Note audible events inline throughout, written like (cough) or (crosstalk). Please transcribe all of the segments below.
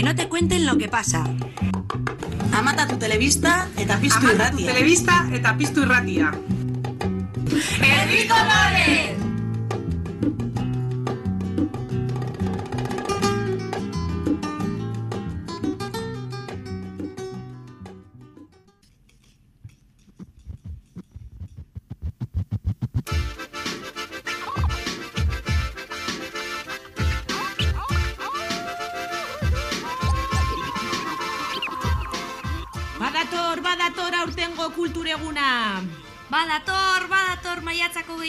Que no te cuenten lo que pasa. Amata tu telebista eta piztu Amata tu irratia. telebista eta piztu irratia. Herriko lore!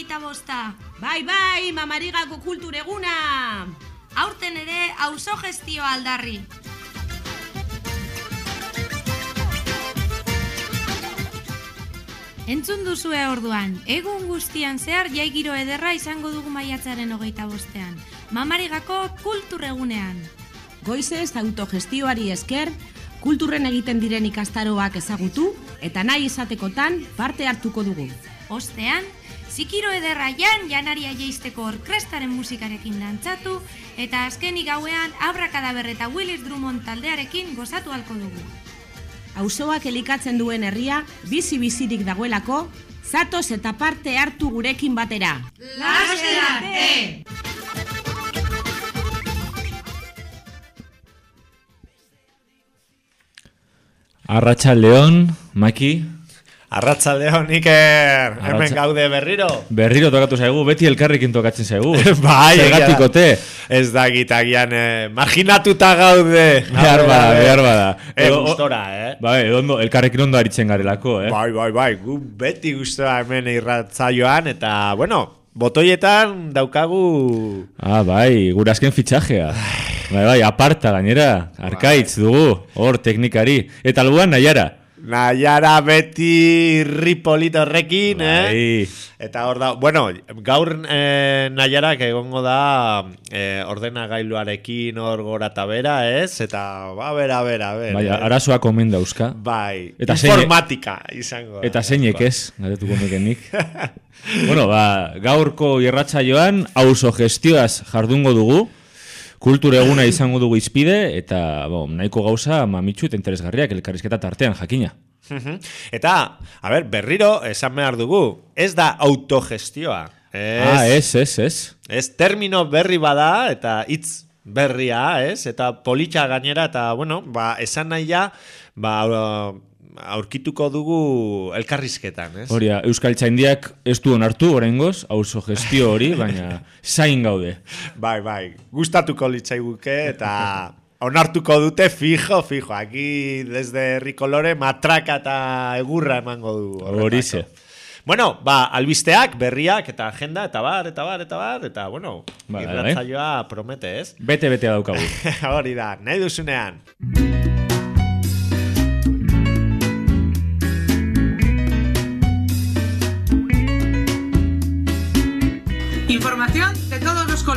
Maiatzako geita bosta. Bai, bai, mamarigako kultureguna. Aurten ere, auzo gestio aldarri. Entzun duzue orduan, egun guztian zehar jaigiro ederra izango dugu maiatzaren hogeita bostean. Mamarigako kulturegunean. Goizez autogestioari esker, kulturren egiten diren ikastaroak ezagutu eta nahi izatekotan parte hartuko dugu. Ostean, zikiro ederra jan janaria jeisteko orkrestaren musikarekin dantzatu eta azkenik gauean Abrakadaber eta Willis Drummond taldearekin gozatu halko dugu. Auzoak elikatzen duen herria bizi-bizirik dagoelako, zatoz eta parte hartu gurekin batera. Arratxa León, Maki, Arratsaldeon Iker, hemen Arratsa- gaude berriro. berriro tokatu zaigu, beti elkarrekin tokatzen zaigu. (laughs) bai, egia da. Zergatikote. Ez da gitagian, eh, marginatuta gaude. Behar bada, behar bada. Eh, Edo- gustora, eh? Bai, edo ondo, elkarrekin ondo aritzen garelako, eh? Bai, bai, bai, gu beti gustora hemen irratzaioan, eta, bueno, botoietan daukagu... Ah, bai, gure azken fitxajea. (sighs) Bai, bai, aparta gainera, arkaitz dugu, hor teknikari. Eta albuan nahiara. Naiara beti ripolit horrekin, eh? Bai. Eta hor da, bueno, gaur eh, Nayarak egongo da eh, ordenagailuarekin hor gora eta bera, ez? Eta, ba, bera, bera, bera. Bai, eh? arazoak omen dauzka. Bai, Eta informatika izango. da. Eta zeinek ez, garetuko nukenik. (laughs) bueno, ba, gaurko irratsaioan auzo gestioaz jardungo dugu. Kultur eguna izango dugu izpide eta bo, nahiko gauza mamitsu eta interesgarriak elkarrizketa tartean jakina. Eta, a ber, berriro esan behar dugu, ez da autogestioa. Ez, Ah, ez, ez, ez. Ez termino berri bada eta hitz berria, ez? Eta politxa gainera eta, bueno, ba, esan nahi ja, ba, aurkituko dugu elkarrizketan, ez? Hori, Euskal Txaindiak ez du onartu oraingoz, auzo gestio hori, (laughs) baina zain gaude. Bai, bai, gustatuko litzaiguke eta onartuko dute fijo, fijo. Aquí desde Ricolore matraka eta egurra emango du. Horixe. Bueno, ba, albisteak, berriak eta agenda, eta bar, eta bar, eta bar, eta bueno, bai. irratzaioa promete, ez? Bete-betea daukagu. (laughs) Hori da, nahi duzunean.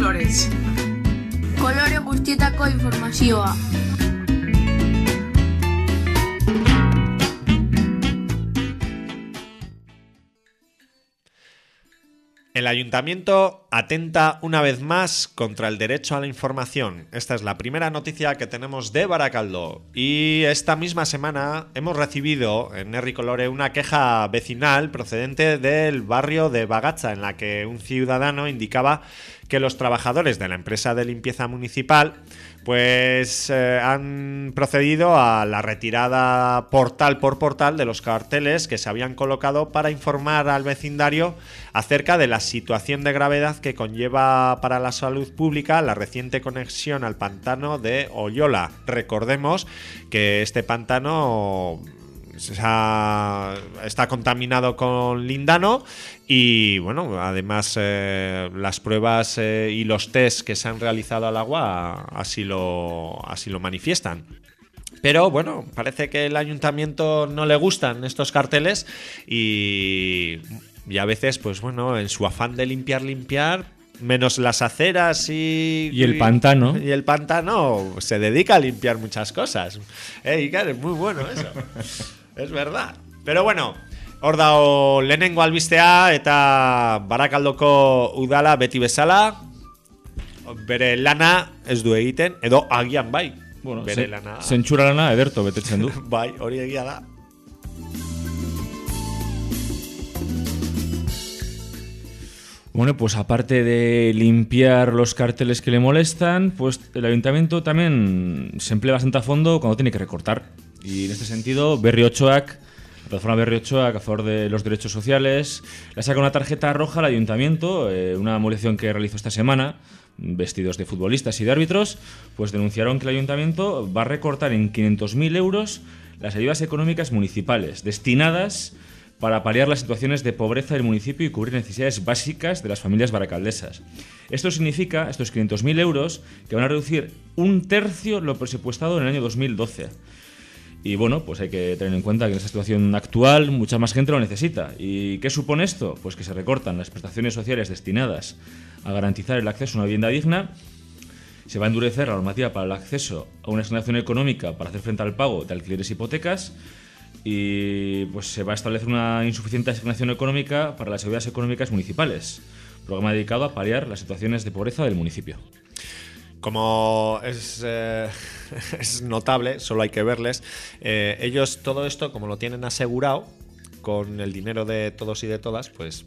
Colores. Kolore guztietako informazioa. El ayuntamiento atenta una vez más contra el derecho a la información. Esta es la primera noticia que tenemos de Baracaldo. Y esta misma semana hemos recibido en Herri Colore una queja vecinal procedente del barrio de Bagacha, en la que un ciudadano indicaba que los trabajadores de la empresa de limpieza municipal pues eh, han procedido a la retirada portal por portal de los carteles que se habían colocado para informar al vecindario acerca de la situación de gravedad que conlleva para la salud pública la reciente conexión al pantano de Oyola. Recordemos que este pantano se ha- está contaminado con lindano y bueno, además eh, las pruebas eh, y los test que se han realizado al agua así lo, así lo manifiestan. Pero bueno, parece que el ayuntamiento no le gustan estos carteles y, y a veces, pues bueno, en su afán de limpiar, limpiar, menos las aceras y... Y el pantano. Y el pantano se dedica a limpiar muchas cosas. Eh, Iker, es muy bueno eso. (laughs) es verdad. Pero bueno, hor dago lehenengo albistea eta Barakaldoko udala beti bezala bere lana ez du egiten edo agian bai. Bueno, bere lana. zentsura lana ederto betetzen du. (laughs) Bai, hori egia da. Bueno, pues aparte de limpiar los carteles que le molestan, pues el ayuntamiento también se emplea bastante a fondo cuando tiene que recortar. Y en este sentido, Berri Ochoac, la plataforma Berri Ochoac a favor de los derechos sociales, le saca una tarjeta roja al ayuntamiento, eh, una movilización que realizó esta semana, vestidos de futbolistas y de árbitros, pues denunciaron que el ayuntamiento va a recortar en 500.000 euros las ayudas económicas municipales destinadas para paliar las situaciones de pobreza del municipio y cubrir necesidades básicas de las familias baracaldesas. Esto significa, estos 500.000 euros, que van a reducir un tercio lo presupuestado en el año 2012. Y bueno, pues hay que tener en cuenta que en esta situación actual mucha más gente lo necesita. ¿Y qué supone esto? Pues que se recortan las prestaciones sociales destinadas a garantizar el acceso a una vivienda digna, se va a endurecer la normativa para el acceso a una asignación económica para hacer frente al pago de alquileres y hipotecas y pues se va a establecer una insuficiente asignación económica para las ayudas económicas municipales, programa dedicado a paliar las situaciones de pobreza del municipio. Como es, eh, (laughs) es notable, solo hay que verles, eh, ellos todo esto, como lo tienen asegurado, con el dinero de todos y de todas, pues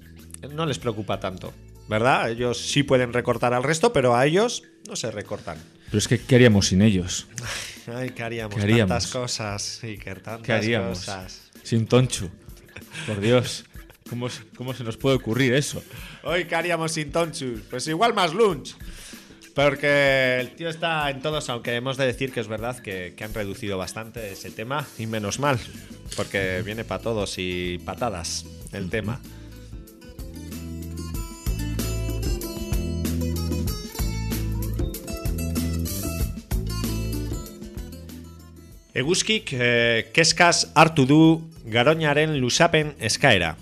no les preocupa tanto, ¿verdad? Ellos sí pueden recortar al resto, pero a ellos no se recortan. Pero es que, ¿qué haríamos sin ellos? (laughs) Ay, ¿qué haríamos? ¿Qué haríamos? Tantas cosas, Iker, tantas ¿Qué haríamos? cosas. Sin Tonchu. Por Dios. ¿Cómo, ¿Cómo se nos puede ocurrir eso? Hoy, ¿qué haríamos sin Tonchus? Pues igual más lunch. Porque el tío está en todos, aunque hemos de decir que es verdad que, que han reducido bastante ese tema, y menos mal, porque viene para todos y patadas el tema. Eguzkik eh, keskaz hartu du garoñaren lusapen eskaera.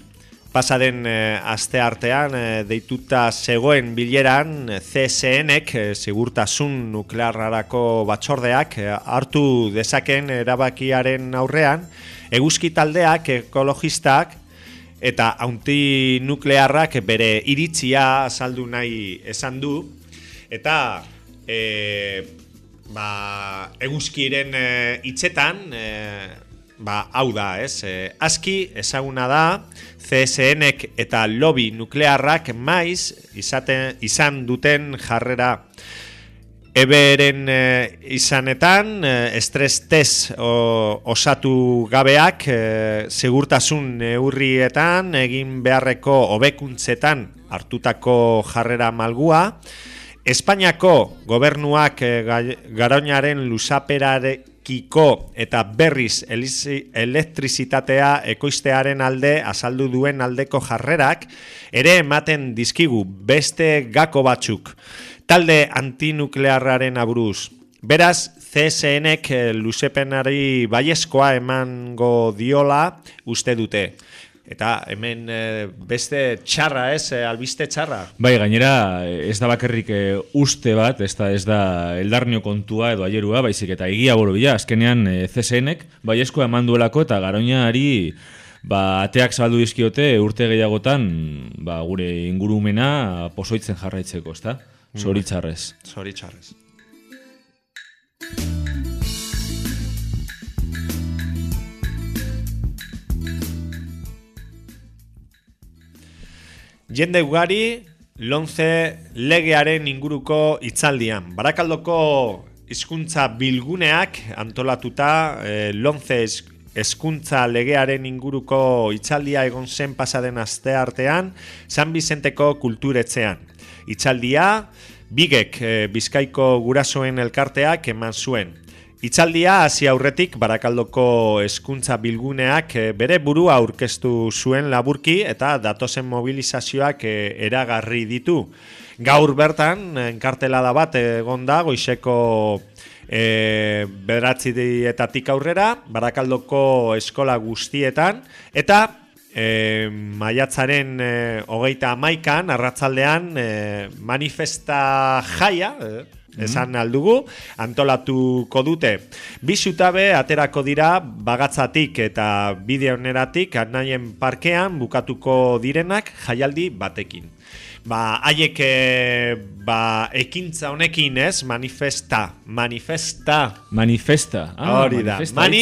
Pasaden eh, aste artean eh, deituta zegoen bileran eh, CSNek eh, segurtasun nuklearrarako batzordeak eh, hartu dezaken erabakiaren aurrean eguzki taldeak ekologistak eta aunti nuklearrak bere iritzia azaldu nahi esan du. Eta e, ba, eguzkiren e, hitzetan e, ba, hau da, ez? E, aski ezaguna da CSNek eta lobby nuklearrak maiz izaten, izan duten jarrera Eberen e, izanetan, e, estres test o, osatu gabeak, e, segurtasun neurrietan, egin beharreko hobekuntzetan hartutako jarrera malgua, Espainiako gobernuak e, ga- garoñaren lusaperarekiko eta berriz elektrizitatea ekoiztearen alde azaldu duen aldeko jarrerak ere ematen dizkigu beste gako batzuk talde antinuklearraren aburuz. Beraz, CSNek eh, luzepenari baiezkoa emango diola uste dute. Eta hemen eh, beste txarra ez, eh, albiste txarra. Bai, gainera, eh, ez da bakarrik eh, uste bat, ez da, ez da eldarnio kontua edo aierua, baizik eta egia borobila, azkenean eh, CSNek baiezkoa eman duelako eta garoñari ba, ateak zabaldu dizkiote urte gehiagotan ba, gure ingurumena pozoitzen jarraitzeko, ezta? Zoritxarrez. Zoritxarrez. Jende ugari lonze legearen inguruko hitzaldian. Barakaldoko hizkuntza bilguneak antolatuta eh, lonze hezkuntza legearen inguruko hitzaldia egon zen pasaden aste artean San Bizenteko kulturetzean. Hitzaldia Bigek eh, Bizkaiko gurasoen elkarteak eman zuen. Itzaldia hasi aurretik Barakaldoko hezkuntza bilguneak eh, bere burua aurkeztu zuen laburki eta datozen mobilizazioak eh, eragarri ditu. Gaur bertan enkartelada bat egon da goizeko e, bederatzietatik aurrera Barakaldoko eskola guztietan eta e, maiatzaren e, hogeita amaikan arratzaldean e, manifesta jaia e, esan aldugu, antolatuko dute. Bi zutabe aterako dira bagatzatik eta bideoneratik anaien parkean bukatuko direnak jaialdi batekin. Ba, haiek eh, ba, ekintza honekin ez, manifesta, manifesta, Manifesta. Ah, hori da, mani,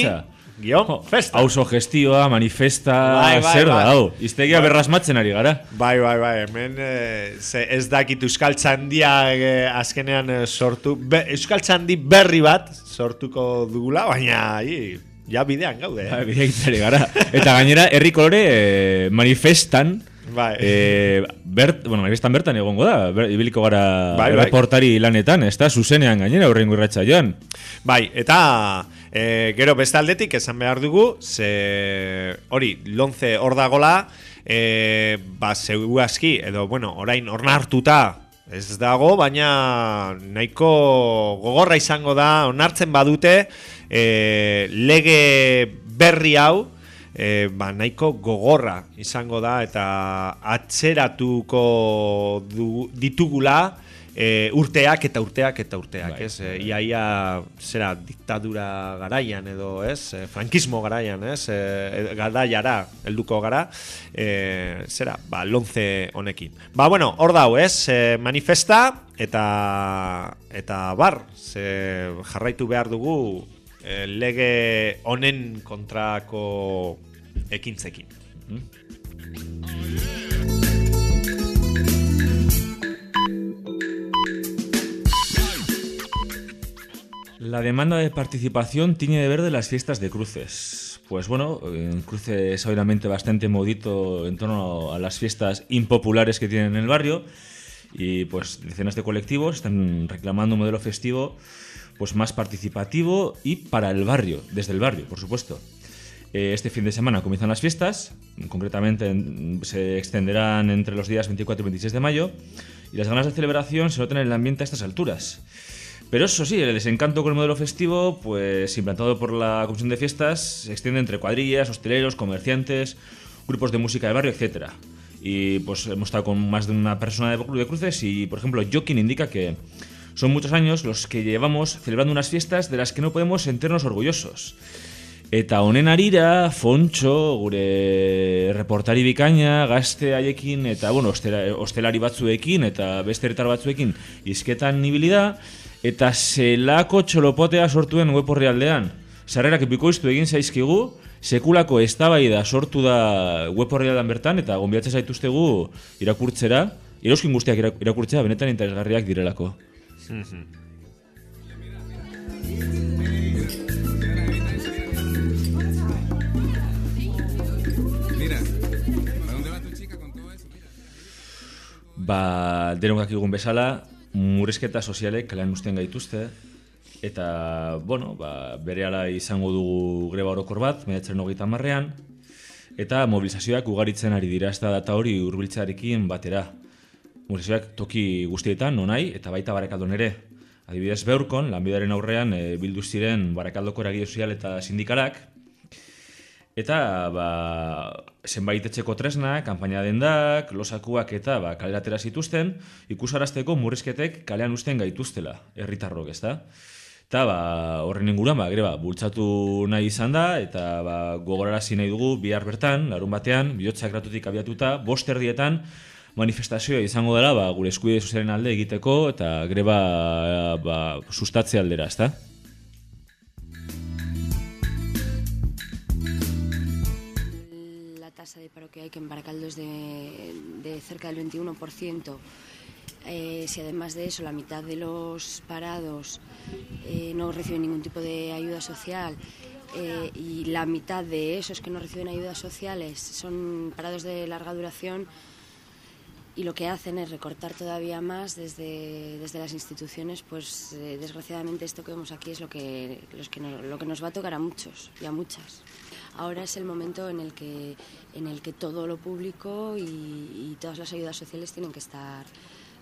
Jo, festa. Auzo gestioa, manifesta, Bai, bai, zer da, bai. hau. Iztegia berrasmatzen ari gara. Bai, bai, bai, hemen eh, ze ez dakit Euskal Txandia eh, azkenean eh, sortu, be, Euskal Txandi berri bat sortuko dugula, baina hi, ja bidean gaude. Bai, Eh? bidea egiten ari gara. Eta gainera, herri kolore eh, manifestan, Bai. eh, bert, bueno, manifestan bertan egongo da, ber, ibiliko gara Bai, bai. reportari lanetan, ez da, zuzenean gainera, horrengo irratxa joan. Bai, eta e, gero beste aldetik esan behar dugu, ze hori, lonze hor dagola, e, ba, zeu aski, edo, bueno, orain ornartuta ez dago, baina nahiko gogorra izango da, onartzen badute, e, lege berri hau, e, ba, nahiko gogorra izango da eta atzeratuko du, ditugula e, urteak eta urteak eta urteak, Bai, ez? E, ia, ia, zera, diktadura garaian edo, ez? E, frankismo garaian, ez? E, garaiara helduko gara, e, zera, ba, lonze honekin. Ba, bueno, hor dau, ez? E, manifesta eta eta bar, ze jarraitu behar dugu e, lege honen kontrako ekintzekin. La demanda de participación tiene de verde las fiestas de cruces. Pues bueno, en cruce es obviamente bastante modito en torno a las fiestas impopulares que tienen en el barrio y pues decenas de colectivos están reclamando un modelo festivo pues más participativo y para el barrio, desde el barrio, por supuesto. Eh, Este fin de semana comienzan las fiestas, concretamente en- se extenderán entre los días 24 y 26 de mayo, y las ganas de celebración se notan en el ambiente a estas alturas. Pero eso sí, el desencanto con el modelo festivo, pues implantado por la Comisión de Fiestas, se extiende entre cuadrillas, hosteleros, comerciantes, grupos de música del barrio, etc. Y pues hemos estado con más de una persona de Club de Cruces y, por ejemplo, Joaquín indica que son muchos años los que llevamos celebrando unas fiestas de las que no podemos sentirnos orgullosos. Eta honen arira, Fontxo, gure reportari bikaina, gazte haiekin, eta, bueno, ostela, ostelari batzuekin, eta beste batzuekin, izketan ibili da, eta zelako txolopotea sortuen web orrialdean. Sarrerak bikoiztu egin zaizkigu, sekulako eztabaida sortu da web orrialdean bertan, eta gonbiatzen zaituztegu irakurtzera, irauskin guztiak ira- irakurtzea, benetan interesgarriak direlako. Ba, denok dakigun bezala, murrizketa sozialek kalean usten gaituzte, eta, bueno, ba, bere izango dugu greba orokor bat, mehatzen hogeita marrean, eta mobilizazioak ugaritzen ari dira, ez da data hori urbiltzearekin batera. Mobilizazioak toki guztietan, nonai, eta baita barakaldon ere. Adibidez, beurkon, lanbidaren aurrean, e, bildu ziren barakaldoko eragile sozial eta sindikalak, Eta, ba, zenbait etxeko tresna, kanpaina dendak, losakuak eta ba, kalera atera zituzten, ikusarazteko murrizketek kalean usten gaituztela, herritarrok, ezta? Eta, ba, horren inguruan, ba, greba, bultzatu nahi izan da, eta ba, gogorarazi nahi dugu bihar bertan, larun batean, bihotzak gratutik abiatuta, bost erdietan, manifestazioa izango dela, ba, gure eskubide sozialen alde egiteko, eta greba ba, sustatze aldera, ezta? Que hay que en Baracaldo es de, de cerca del 21%. Eh, si además de eso la mitad de los parados eh, no reciben ningún tipo de ayuda social eh, y la mitad de esos que no reciben ayudas sociales son parados de larga duración y lo que hacen es recortar todavía más desde, desde las instituciones, pues eh, desgraciadamente esto que vemos aquí es lo que, los que nos, lo que nos va a tocar a muchos y a muchas. Ahora es el momento en el que, en el que todo lo público y, todas las ayudas sociales tienen que estar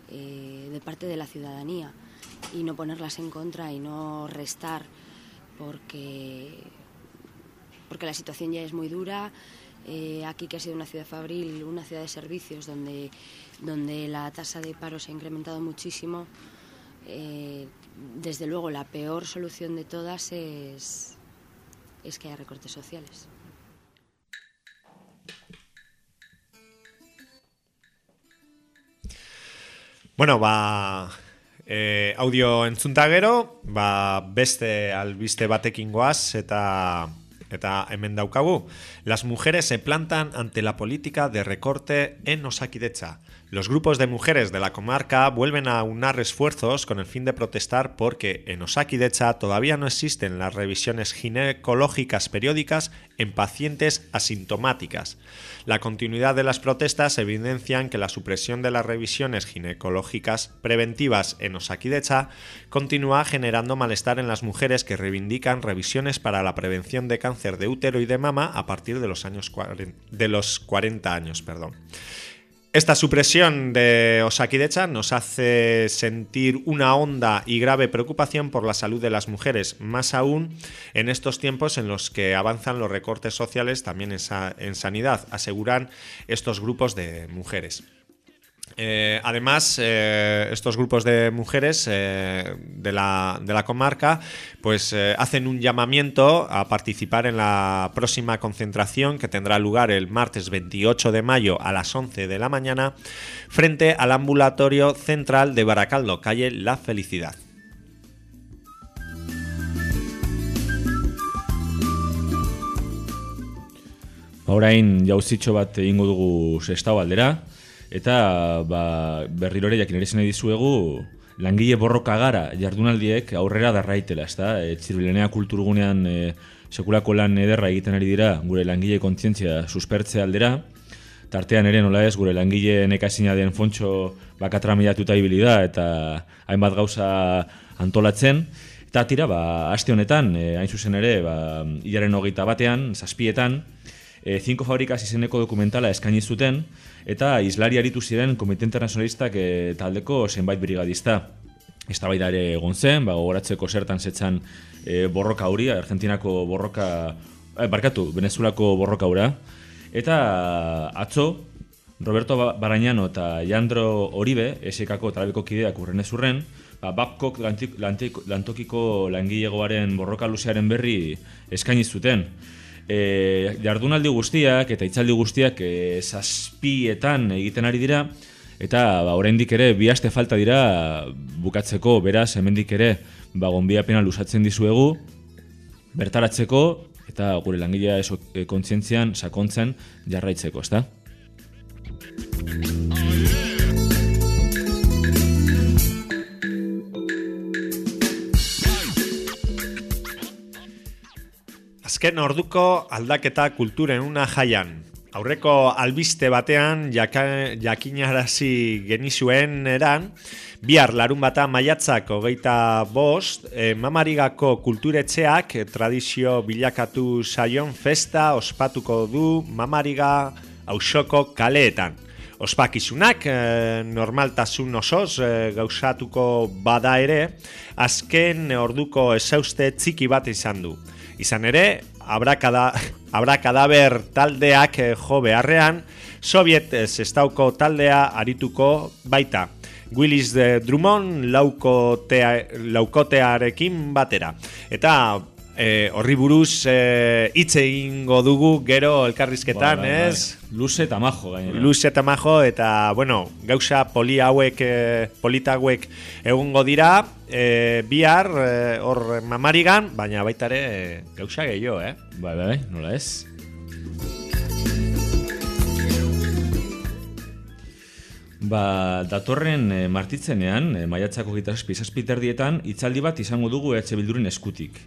eh, de parte de la ciudadanía y no ponerlas en contra y no restar porque, porque la situación ya es muy dura. Eh, aquí que ha sido una ciudad fabril, una ciudad de servicios donde, donde la tasa de paro se ha incrementado muchísimo, eh, desde luego, la peor solución de todas es, es que haya recortes sociales. Bueno, ba, e, audio entzunta gero, ba, beste albiste batekin goaz eta eta hemen daukagu. Las mujeres se plantan ante la política de recorte en Osakidetza. Los grupos de mujeres de la comarca vuelven a unar esfuerzos con el fin de protestar porque en Osakidetza todavía no existen las revisiones ginecológicas periódicas en pacientes asintomáticas. La continuidad de las protestas evidencian que la supresión de las revisiones ginecológicas preventivas en Osakidetza continúa generando malestar en las mujeres que reivindican revisiones para la prevención de cáncer de útero y de mama a partir de los años 40, de los 40 años, perdón. Esta supresión de Osakidecha nos hace sentir una honda y grave preocupación por la salud de las mujeres, más aún en estos tiempos en los que avanzan los recortes sociales también en, sa en sanidad, aseguran estos grupos de mujeres. Eh, además, eh, estos grupos de mujeres eh, de, la, comarca pues hacen un llamamiento a participar en la próxima concentración que tendrá lugar el martes 28 de mayo a las 11 de la mañana frente al ambulatorio central de Baracaldo, calle La Felicidad. Orain jauzitxo bat dugu aldera, eta ba, berrirore jakin ere zenei dizuegu langile borroka gara jardunaldiek aurrera darraitela, ezta? E, Txirbilenea kulturgunean e, sekulako lan ederra egiten ari dira gure langile kontzientzia suspertze aldera, tartean ere nola ez gure langile nekazina den fontxo bakatramilatuta ibili da eta hainbat gauza antolatzen, eta tira, ba, aste honetan, e, hain zuzen ere, ba, hilaren hogeita batean, zazpietan, e, Cinco Fabrikas izeneko dokumentala eskaini zuten eta islari aritu ziren Komite Internacionalistak e, taldeko zenbait brigadista. Eztabaida ere egon zen, ba, gogoratzeko zertan zetzan e, borroka hori, Argentinako borroka, eh, barkatu, Venezuelako borroka hura. Eta atzo, Roberto Barañano eta Jandro Oribe, esekako talabeko kideak urren ez urren, ba, Babcock lantokiko langilegoaren borroka luzearen berri eskaini zuten e, jardunaldi guztiak eta itzaldi guztiak e, zazpietan egiten ari dira eta ba, oraindik ere bi aste falta dira bukatzeko beraz hemendik ere ba, gonbiapena lusatzen dizuegu bertaratzeko eta gure langilea e, kontzientzian sakontzen jarraitzeko, ezta? Azken orduko aldaketa kulturen una jaian. Aurreko albiste batean jakinarazi genizuen eran, bihar larun bata maiatzak hogeita bost, e, mamarigako kulturetxeak tradizio bilakatu saion festa ospatuko du mamariga ausoko kaleetan. Ospakizunak e, normaltasun osoz e, gauzatuko bada ere, azken orduko esauste txiki bat izan du. Izan ere, abrakada, (laughs) abrakadaber taldeak eh, jo beharrean, Soviet zestauko taldea arituko baita. Willis de Drummond laukotea, laukotearekin batera. Eta e, horri buruz e, hitz egingo dugu gero elkarrizketan, Bai, bai, bai. ez? Luze eta majo gainera. Luze eta majo eta, bueno, gauza poli hauek, e, polita hauek egongo dira, e, bihar e, hor mamarigan, baina baita ere e, gauza gehiago, eh? Bai, bai, nola ez? Ba, datorren e, martitzenean, e, maiatzako gitaspi zazpiterdietan, itzaldi bat izango dugu EH Bilduren eskutik.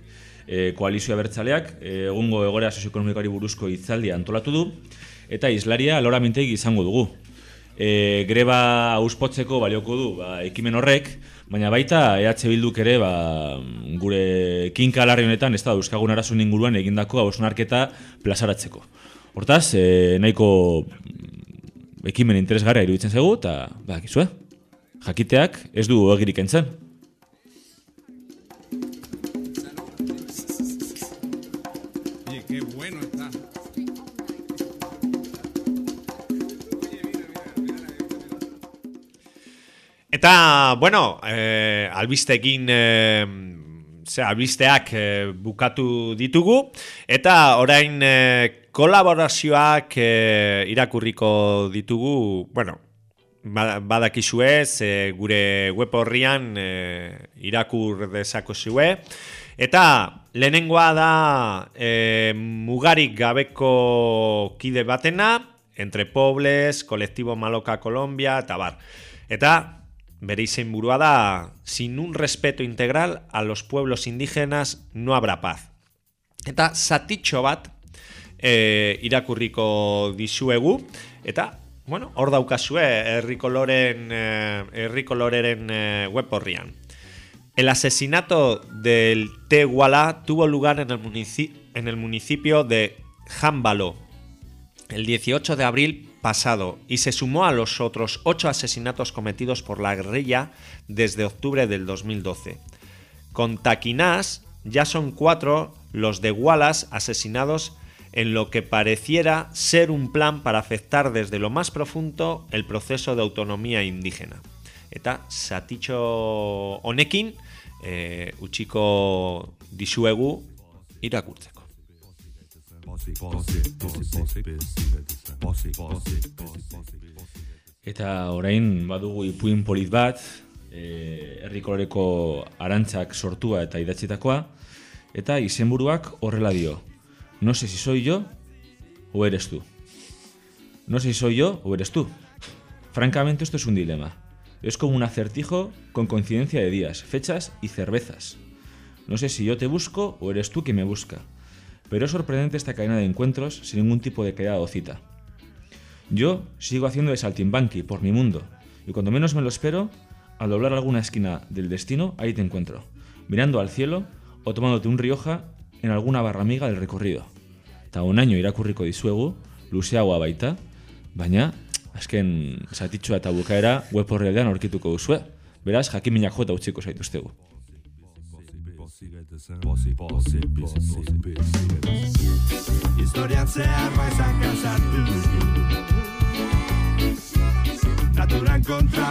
E, koalizioa bertzaleak, e, egungo egorea sozioekonomikoari buruzko itzaldia antolatu du, eta islaria alora mintegi izango dugu. E, greba auspotzeko balioko du ba, ekimen horrek, baina baita EH Bilduk ere ba, gure kinka alarri honetan, ez da, euskagun arazun inguruan egindako hausnarketa plazaratzeko. Hortaz, e, nahiko ekimen interesgarra iruditzen zaigu, eta bakizue, jakiteak ez du egirik entzen. Eta, bueno, eh, albistekin eh, ze, albisteak eh, bukatu ditugu, eta orain eh, kolaborazioak eh, irakurriko ditugu, bueno, ba- badakizue, ze gure web horrian eh, irakur dezako zue. Eta lehenengoa da eh, mugarik gabeko kide batena, entre Pobles, Kolektibo Maloka Colombia, eta bar. Eta bere izenburua da, sin un respeto integral a los pueblos indígenas no habrá paz. Eta zatitxo bat e, irakurriko dizuegu, eta, bueno, hor daukazue herri koloren, eh, herri koloreren eh, web horrian. El asesinato del Tehuala tuvo lugar en el, munici- en el municipio de Jámbalo, el 18 de abril pasado y se sumó a los otros ocho asesinatos cometidos por la guerrilla desde octubre del 2012. Con Taquinás ya son cuatro los de Wallace asesinados en lo que pareciera ser un plan para afectar desde lo más profundo el proceso de autonomía indígena. Eta zatitxo honekin eh, utxiko dizuegu irakurtzeko. Eta orain badugu ipuin polit bat, e, herri koloreko arantzak sortua eta idatzitakoa, eta izenburuak horrela dio. No sé si soy yo o eres tú. No sé si soy yo o eres tú. Francamente esto es un dilema. Es como un acertijo con coincidencia de días, fechas y cervezas. No sé si yo te busco o eres tú quien me busca. Pero es sorprendente esta cadena de encuentros sin ningún tipo de quedada o cita. Yo sigo haciendo de saltimbanqui por mi mundo, y cuando menos me lo espero, al doblar alguna esquina del destino, ahí te encuentro, mirando al cielo o tomándote un Rioja en alguna barra amiga del recorrido. Eta onaino irakurriko dizuegu, luzeagoa baita, baina, azken zatitxoa eta bukaera web horrealdean aurkituko duzue. Beraz, jakiminak jota utziko zaituztegu. Historian zehar baizan kasatu Naturan kontra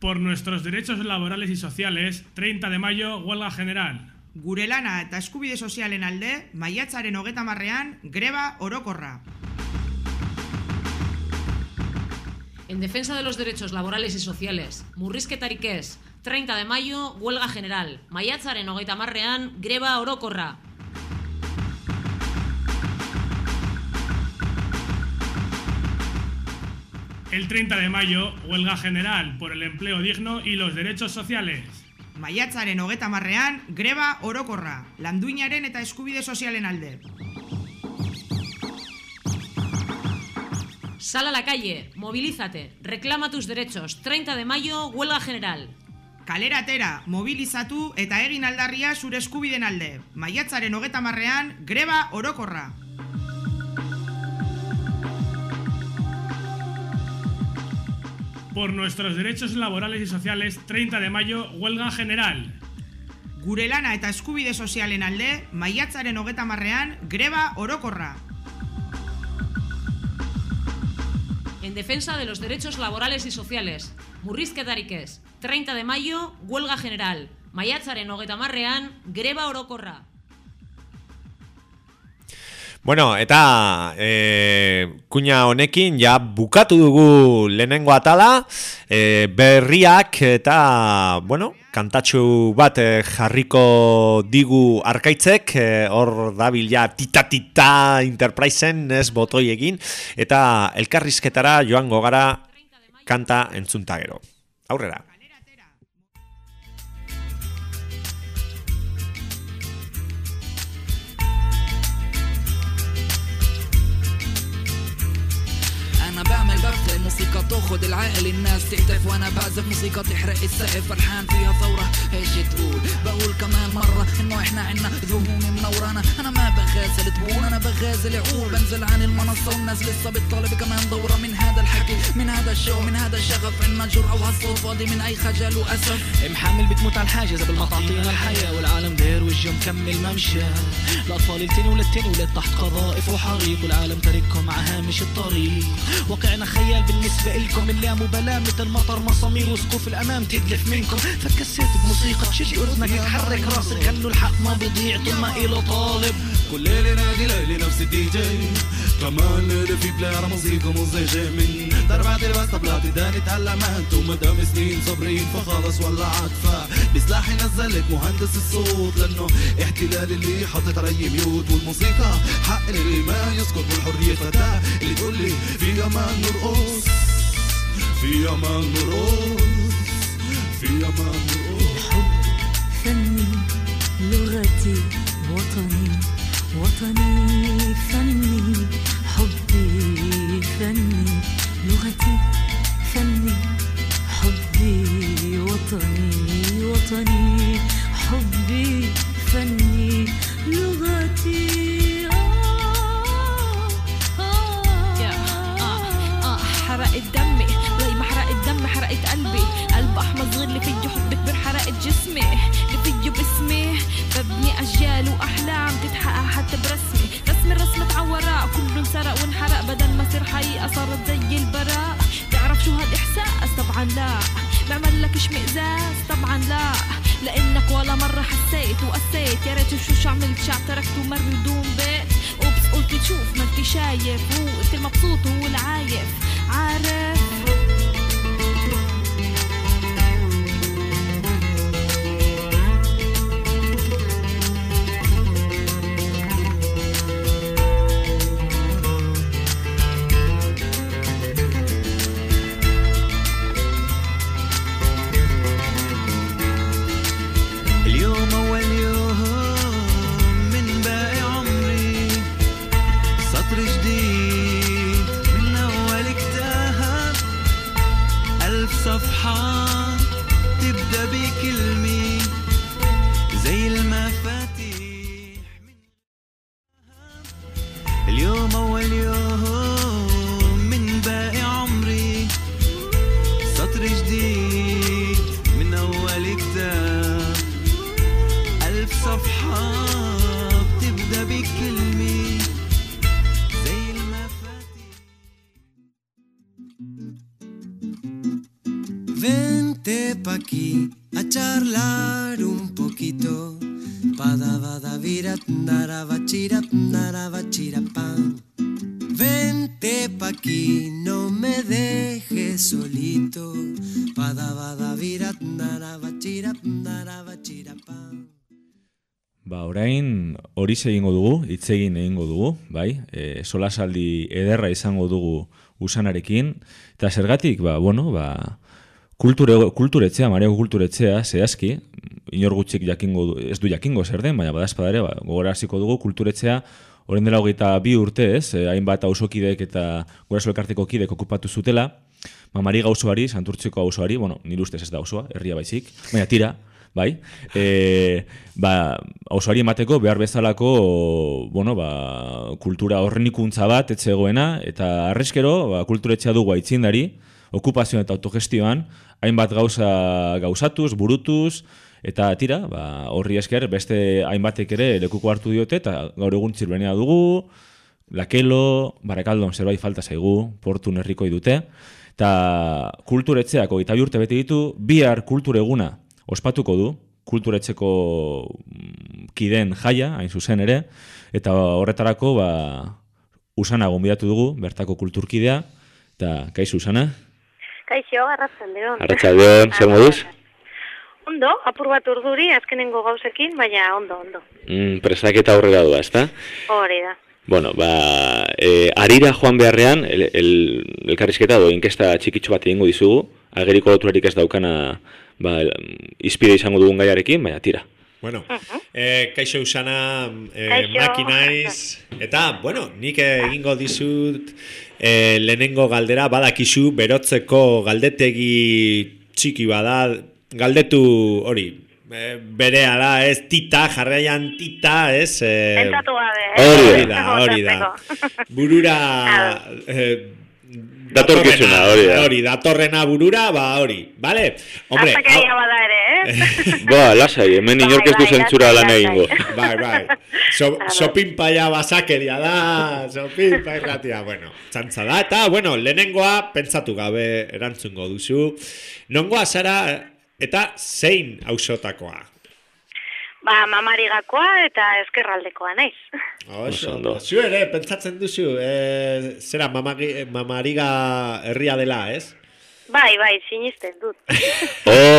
Por nuestros derechos laborales y sociales, 30 de mayo, huelga general. Gure lana eta eskubide sozialen alde, maiatzaren hogeta marrean, greba orokorra. En defensa de los derechos laborales y sociales, murrizketarik ez, 30 de mayo, huelga general, maiatzaren hogeita marrean, greba orokorra. El 30 de mayo, huelga general por el empleo digno y los derechos sociales. Maiatzaren hogeta marrean, greba orokorra. Landuinaren eta eskubide sozialen alde. Sal a la calle, movilízate, reclama tus derechos, 30 de mayo, huelga general. Kalera atera, mobilizatu eta egin aldarria zure eskubiden alde. Maiatzaren hogeta marrean, greba orokorra. Por nuestros derechos laborales y sociales, 30 de mayo, huelga general. Gure lana eta eskubide sozialen alde, maiatzaren hogeta marrean, greba orokorra. En defensa de los derechos laborales y sociales, murrizketarik ez, 30 de mayo, huelga general. Maiatzaren hogeta marrean, greba orokorra. Bueno, eta e, kuña honekin ja bukatu dugu lehenengo atala, e, berriak eta, bueno, kantatxu bat e, jarriko digu arkaitzek, e, hor dabil ja tita-tita Enterprisen ez botoi egin, eta elkarrizketara joango gara kanta entzunta gero. Aurrera. تاخد العقل الناس تهتف وأنا بعزف موسيقى تحرق السقف. فرحان فيها ثورة. إيش تقول؟ بقول كمان مرة إنه إحنا عنا ذهون منورانا بغازل تبون أنا بغازل عقول بنزل عن المنصة والناس لسه بتطالب كمان دورة من هذا الحكي من هذا الشو من هذا الشغف عنا جرأة وهالصوت فاضي من أي خجل وأسف. محمل بتموت على الحاجز قبل ما تعطينا الحياة والعالم داير وجهه مكمل ممشى. الأطفال التاني وللتاني ولاد تحت قذائف وحريق والعالم تاركهم على هامش الطريق. واقعنا خيال بالنسبة إلكم اللا مبالاة مثل مطر مسامير وسقوف الأمام تدلف منكم. فكسيت بموسيقى تشد أذنك تحرك راسك خلوا الحق ما بيضيع طول ما إله طالب. كل ليلة نادي ليلي نفس الدي جي كمان ليلة في بلاي موسيقى مزعجة من ضربات الباس طبلات داني تعلمت ومدام سنين صابرين فخلص ولعت فبسلاحي نزلت مهندس الصوت لأنه احتلال اللي حاطط علي ميوت. والموسيقى حق اللي ما يسكت والحرية فتاة. اللي تقول لي في أمان نرقص في أمان نرقص في أمان نرقص. وطني حبي فني لغتي. آه آه حرقت دمي زي ما حرقت دمي حرقت قلبي. قلب احمر صغير اللي فيه حب كبير حرقت جسمي. طبعا لا لإنك ولا مرة حسيت وقسيت. يا ريت شو شو عملت شعب تركت ومر بدون بيت. أوبس قلت تشوف ما انت شايف هو انت المبسوط وهو العايف. عارف؟ Hori egingo dugu, hitz egin egingo dugu, bai? E, solasaldi ederra izango dugu usanarekin. Eta zergatik, ba, bueno, ba, kulture, kulturetzea, mareko kulturetzea, zehazki, inor gutxik jakingo ez du jakingo zer den, baina badazpadare, ba, gogora hasiko dugu kulturetzea, orain dela hogeita bi urte ez, eh, hainbat hausokidek eta guraso elkarteko kidek okupatu zutela, ba, mari gauzoari, santurtziko gauzoari, bueno, nire ustez ez da osoa, herria baizik, baina tira, bai, e, ba, osoari emateko behar bezalako, bueno, ba, kultura horrenikuntza bat etzegoena, eta arreskero, ba, kulturetxea dugu aitzindari, okupazioan eta autogestioan, hainbat gauza gauzatuz, burutuz, eta tira, ba, horri esker, beste hainbatek ere lekuko hartu diote, eta gaur egun txirbenea dugu, Lakelo, Barakaldon zerbait falta zaigu, portu herrikoi dute, eta kulturetzeako eta urte bete ditu, bihar kultureguna ospatuko du, kulturetzeko mm, kiden jaia, hain zuzen ere, eta horretarako, ba, usana gonbidatu dugu, bertako kulturkidea, eta kaizu usana? Kaixo, arratzaldeon. Arratxaldeon, zer moduz? Ondo, apur bat urduri, azkenengo gauzekin, baina ondo, ondo. Mm, presaketa aurrera doa, ezta? Hori da. Bueno, ba, e, arira joan beharrean, el, el, elkarrizketa do, inkesta txikitxo bat egingo dizugu, ageriko loturarik ez daukana, ba, izpide izango dugun gaiarekin, baina tira, Bueno, eh, kaixo usana, eh, Kaixo. makinaiz, eta, bueno, nik egingo dizut eh, lehenengo galdera, badakizu, berotzeko galdetegi txiki bada, galdetu hori, eh, bere ala, ez tita, jarraian tita, ez? Eh, Pentsatu gabe, eh? hori da, hori da. Burura... (laughs) Eh, Datorkizuna, hori da. Hori, datorrena burura, ba hori, bale? Hombre, Hasta que bada ere, eh? (laughs) Ba, lasai, hemen inork ez du bai, zentzura lan egingo. (laughs) Bai, bai. So, sopin paia basakeria da, sopin pairratia, bueno, txantza da. Eta, bueno, lehenengoa, pentsatu gabe erantzungo duzu. Nongoa zara, eta zein ausotakoa? Ba, mamarigakoa eta eskerraldekoa naiz. (laughs) Oso, ondo. Zu ere, pentsatzen duzu, e, zera mamagi, mamariga herria dela, ez? Bai, bai, sinisten dut. (laughs)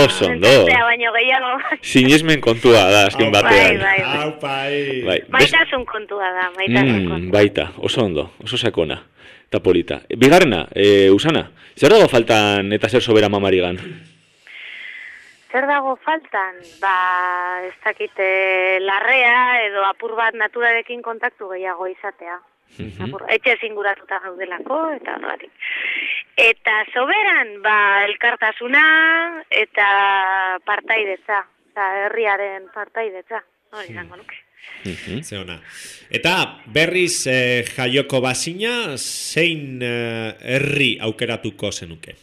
Oso, ondo. Pentsatzea baino gehiago. Sinismen kontua da, azken Bai, batean. bai, bai. Bai, best- Maitasun kontua da, maitasun kontua. Mm, baita, oso ondo, oso sakona. Eta polita. Bigarrena, e, Usana, zer dago faltan eta zer sobera mamarigan? Zer dago faltan? Ba, ez dakite larrea edo apur bat naturarekin kontaktu gehiago izatea. Apur, etxe zinguratuta gaudelako eta horregatik. Eta soberan, ba, elkartasuna eta partaidetza. Eta herriaren partaidetza. Hori izango nuke. Ze ona. Eta berriz eh, jaioko bazina, zein eh, herri aukeratuko zenuke?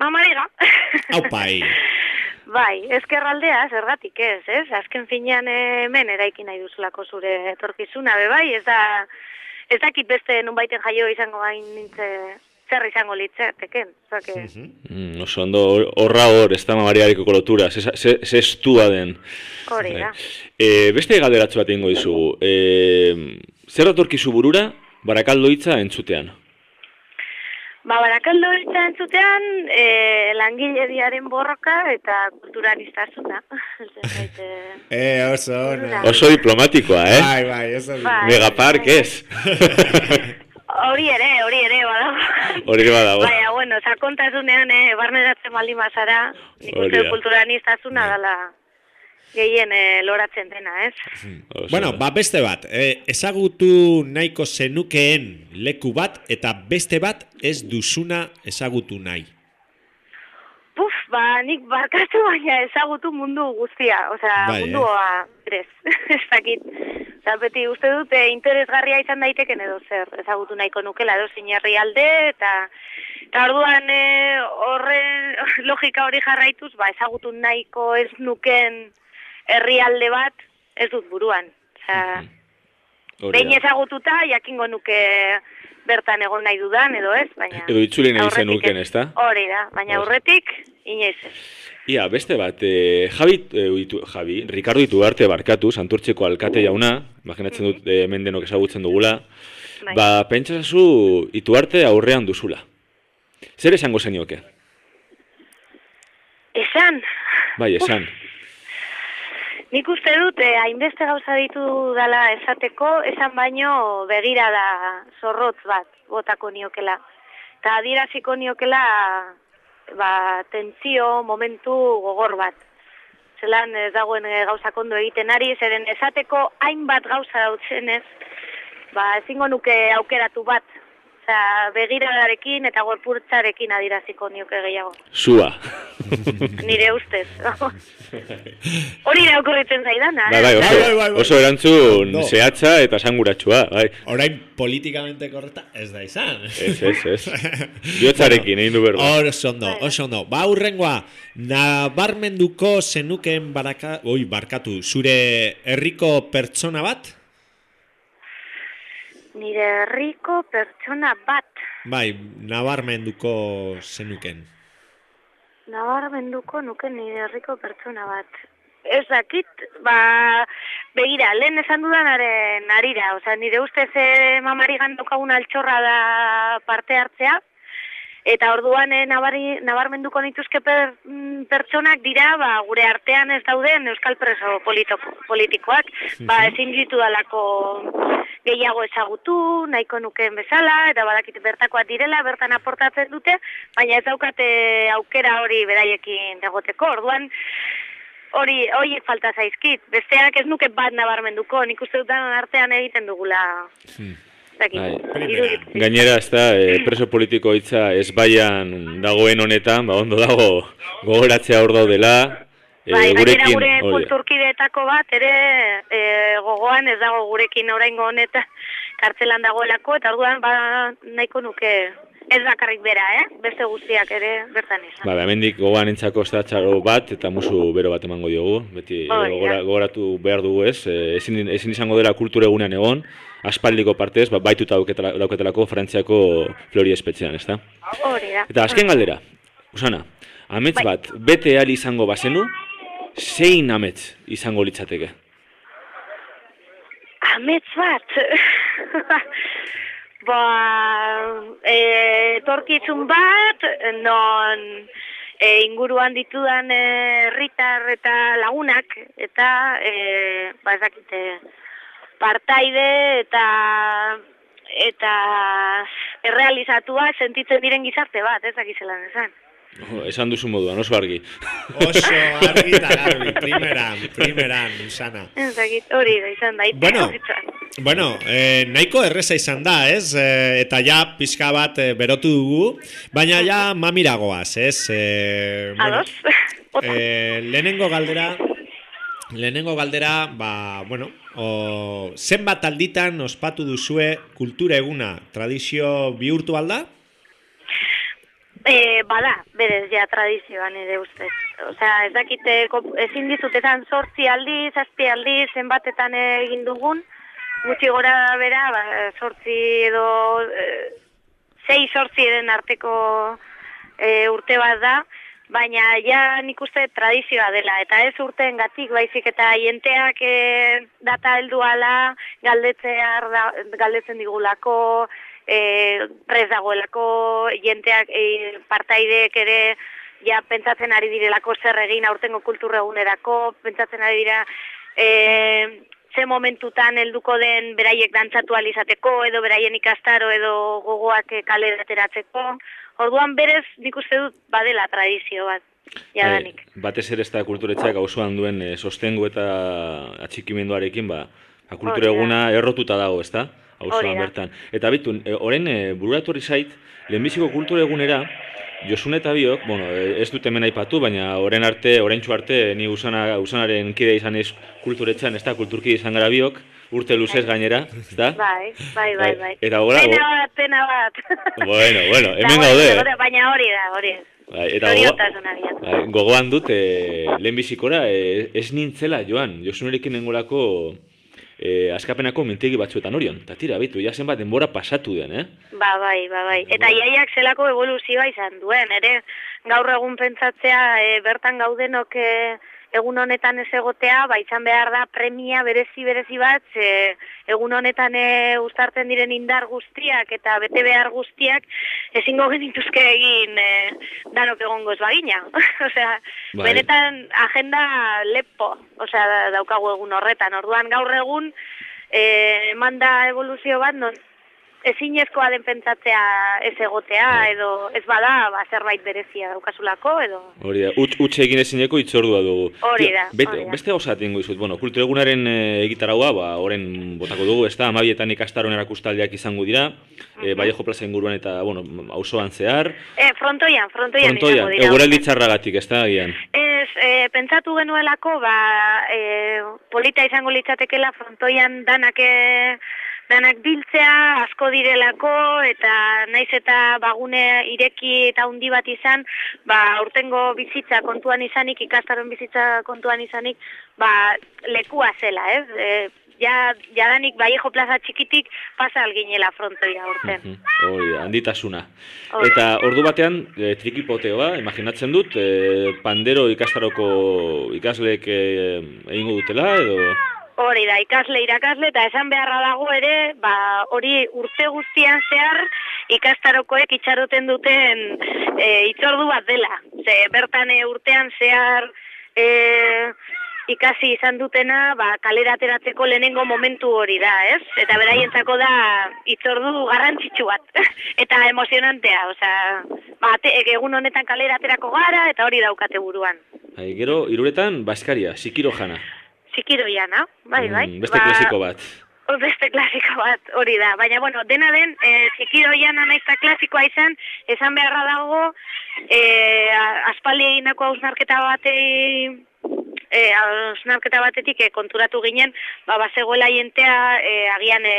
Mamariga. Hau pai. (laughs) Bai, eskerraldea, zergatik ez, ez? Azken finean hemen eraiki nahi duzulako zure etorkizuna, be bai, ez da, ez dakit beste nunbaiten jaio izango bain nintze, zer izango litzateken, zake, Mm, oso ondo, hor- horra hor, ez da mamariareko kolotura, ze, ze, ze estua den. hori da. E, beste galderatzu bat egingo dizugu. E, zer datorkizu burura, barakaldo hitza entzutean? Ba, barakaldo hitza entzutean, e, langileriaren borroka eta kulturalistasuna. Zerbait, (laughs) eh, Eh, oso ona. Oso diplomatikoa, eh? Bai, bai, oso Bai, Megapark ez. (laughs) Hori ere, hori ere, badago. Hori ere badago. Baina, bueno, sakontasunean, eh, barneratzen baldin bazara, nik uste da. kulturalistasuna dala gehien eh, loratzen dena, ez? Bueno, ba beste bat, eh, ezagutu nahiko zenukeen leku bat eta beste bat ez duzuna ezagutu nahi. Puf, ba, nik barkatu (laughs) baina ezagutu mundu guztia, osea, Bai, eh? mundua berez, (laughs) ez dakit. Osea, beti uste dute interesgarria izan daiteken edo zer, ezagutu nahiko nukela edo zinerri alde, eta, eta orduan eh, horren (laughs) logika hori jarraituz, ba, ezagutu nahiko ez nuken herrialde bat, ez dut buruan. Behin da. ezagututa, jakingo nuke bertan egon nahi dudan, edo ez, baina... Edo itzuli nahi aurretik zenuken, ez. ezta? Hori da, baina aurretik, inoiz ez. Ia, beste bat, e, Javi, e, itu, Javi, Ricardo Ituarte barkatu, Santurtzeko alkate jauna, imaginatzen dut e, hemen denok ezagutzen dugula, Bai. ba, pentsazu Ituarte aurrean duzula. Zer esango zenioke? Esan, Bai, esan. Nik uste dut, eh, hainbeste gauza ditu dala esateko, esan baino begirada zorrotz bat botako niokela. Eta adieraziko niokela ba, tentzio, momentu gogor bat. Zelan ez dagoen eh, gauzak ondo egiten ari, zeren esateko hainbat gauza dautzenez, ba, ezingo nuke aukeratu bat. Osea, begiradarekin eta gorpurtzarekin adieraziko nioke gehiago. Zua. (laughs) Nire ustez. (laughs) Hori da okurritzen zaidana. Bai, bai, oso, oso erantzun Ondo. zehatza eta sanguratsua, bai. Orain politikamente korrekta ez da izan. Ez, ez, ez. (laughs) Biotzarekin egin du berba. Oso ondo, oso ondo. Ba, hurrengoa, nabarmenduko zenukeen baraka, oi, barkatu, zure herriko pertsona bat? Nire herriko pertsona bat. Bai, nabarmenduko zenuken. Nabarmenduko nuke nire herriko pertsona bat. Ez dakit, ba, begira, lehen esan dudanaren arira, osea, nire ustez e, mamarigan daukagun altxorra da parte hartzea, eta orduan e, nabari, nabarmenduko nituzke per, mm, pertsonak dira, ba, gure artean ez dauden euskal preso politiko, politikoak, ba, ezin ditu dalako gehiago ezagutu, nahiko nukeen bezala, eta badakit bertakoak direla, bertan aportatzen dute, baina ez daukate aukera hori beraiekin egoteko. Orduan, hori hori falta zaizkit. Besteak ez nuke bat nabarmenduko, nik uste dut artean egiten dugula. Dakit, Bai. Gainera, ez da, e, preso politiko hitza ez baian dagoen honetan, ba, ondo dago gogoratzea hor daudela, Bai, gainera gurekin, gure kulturkideetako bat ere e, gogoan ez dago gurekin oraingo honetan kartzelan dagoelako eta orduan ba nahiko nuke ez bakarrik bera, eh? Beste guztiak ere bertan izan. Ba, hemendik gogoan entzako estatxaro bat eta musu bero bat emango diogu. Beti Hori da. gogora, gogoratu behar dugu ez. E, ezin, ezin izango dela kultura egunean egon, aspaldiko partez, ba, baituta dauketela- dauketelako Frantziako Flori espetxean, ezta? Hori da. Eta azken galdera, Usana, amets Bai. bat bete ahal izango bazenu, zein amets izango litzateke? Amets bat. (laughs) ba, e, torkizun bat, non e, inguruan ditudan e, herritar eta lagunak, eta, e, ba, ez dakite, partaide eta eta errealizatua sentitzen diren gizarte bat, ez dakizelan esan. Oh, esan duzu moduan, oso argi. Oso argi eta garbi, (laughs) primeran, primeran, Usana. Ez dakit, hori da izan da. Bueno, Bueno, eh, nahiko erreza izan da, ez? Eh, eta ja pixka bat eh, berotu dugu, baina ja mamiragoaz, ez? Eh, bueno, Ados. eh, lehenengo galdera, lehenengo galdera, ba, bueno, o, zenbat alditan ospatu duzue kultura eguna, tradizio bihurtu alda? E, bada, berez ja tradizioan ere ustez. Osea, ez dakite, ezin dizutetan sortzi aldi, zazpi aldi, zenbatetan egin dugun, gutxi gora bera, ba, sortzi edo, e, sei sortzi eren arteko e, urte bat da, baina ja nik uste tradizioa dela, eta ez urteen gatik, baizik eta jenteak e, data helduala, galdetzen digulako, e, prez dagoelako, jenteak e, partaideek ere ja pentsatzen ari direlako zer egin aurtengo kultura egunerako, pentsatzen ari dira e, ze momentutan helduko den beraiek dantzatu ahal izateko edo beraien ikastaro edo gogoak eh, kalera ateratzeko. Orduan berez nik uste dut badela tradizio bat. Jadanik. Bai, batez ere ez da kulturetzak auzoan duen e, sostengu eta atxikimenduarekin, ba, ba kultura eguna errotuta dago, ez da? Auzoan bertan. Eta bitu, e, orain e, bururatu hori zait, lehenbiziko kultura egunera, Josun eta biok, bueno, e, ez dut hemen aipatu, baina orain arte, oraintxu arte, ni usana, usanaren kide izan ez kulturetzan, ez da, kulturkide izan gara biok, urte luzez gainera, ez da? Bai, bai, bai, bai. Eta gora, Pena bat, pena bat. bueno, bueno, hemen gaude. Baina hori da, hori. Bai, eta bai, gogoan dut, e, lehenbizikora, e, ez nintzela joan, Josunerekin nengolako e, askapenako mintegi batzuetan orion. Eta tira, bitu, ja zenbat denbora pasatu den, eh? Ba, bai, ba, bai. Eta iaiak zelako evoluzioa izan duen, ere gaur egun pentsatzea e, bertan gaudenok e, egun honetan ez egotea, ba, izan behar da premia berezi berezi bat, ze egun honetan e, uztartzen diren indar guztiak eta bete behar guztiak ezingo genituzke egin e, danok egongoz bagina. (laughs) Osea, Bai. benetan agenda lepo, osea, daukagu egun horretan. Orduan gaur egun eman da evoluzio bat, non ezinezkoa den pentsatzea ez egotea, edo ez bada, ba, zerbait berezia daukasulako, edo... Hori da, utz, utz egin ezineko itzordua dugu. Hori da, Bete, hori da. Beste gauza tingo izut, bueno, kultura egunaren e, egitaragoa, ba, oren botako dugu, ez da, amabietan ikastaron erakustaldiak izango dira, e, Baiejo plaza inguruan eta, bueno, auzoan zehar, E, frontoian, frontoian, frontoian, izango dira. eguraldi txarragatik, ez da, agian. Ez, e, pentsatu genuelako, ba, e, polita izango litzatekela frontoian danak, e, danak biltzea, asko direlako, eta naiz eta bagune ireki eta handi bat izan, ba, urtengo bizitza kontuan izanik, ikastaron bizitza kontuan izanik, ba, lekua zela, ez? E, ja, jadanik Baiejo plaza txikitik pasa alginela frontoia urten. Mhm, Hori da, handitasuna. Hori. Eta ordu batean, e, trikipoteoa, imaginatzen dut, e, pandero ikastaroko ikasleek e, egingo dutela, edo... Hori da, ikasle, irakasle, eta esan beharra dago ere, ba, hori urte guztian zehar ikastarokoek itxaroten duten e, itzordu bat dela. Ze bertan e, urtean zehar e, ikasi izan dutena, ba, kalera ateratzeko lehenengo momentu hori da, ez? Eta beraientzako da itzordu garrantzitsu bat, (laughs) eta emozionantea, osea, ba, ate- egun honetan kalera aterako gara, eta hori daukate buruan. Bai, gero, iruretan, Baskaria, Sikiro jana. Zikiro jana, bai, bai. Mm, beste klasiko bat. Beste klasiko bat, hori da. Baina, bueno, dena den, e, zikiro jana naiz eta klasikoa izan, esan beharra dago, e, aspaldi egindako hausnarketa batei, e, hausnarketa batetik e, konturatu ginen, ba, bazegoela jentea, e, agian e,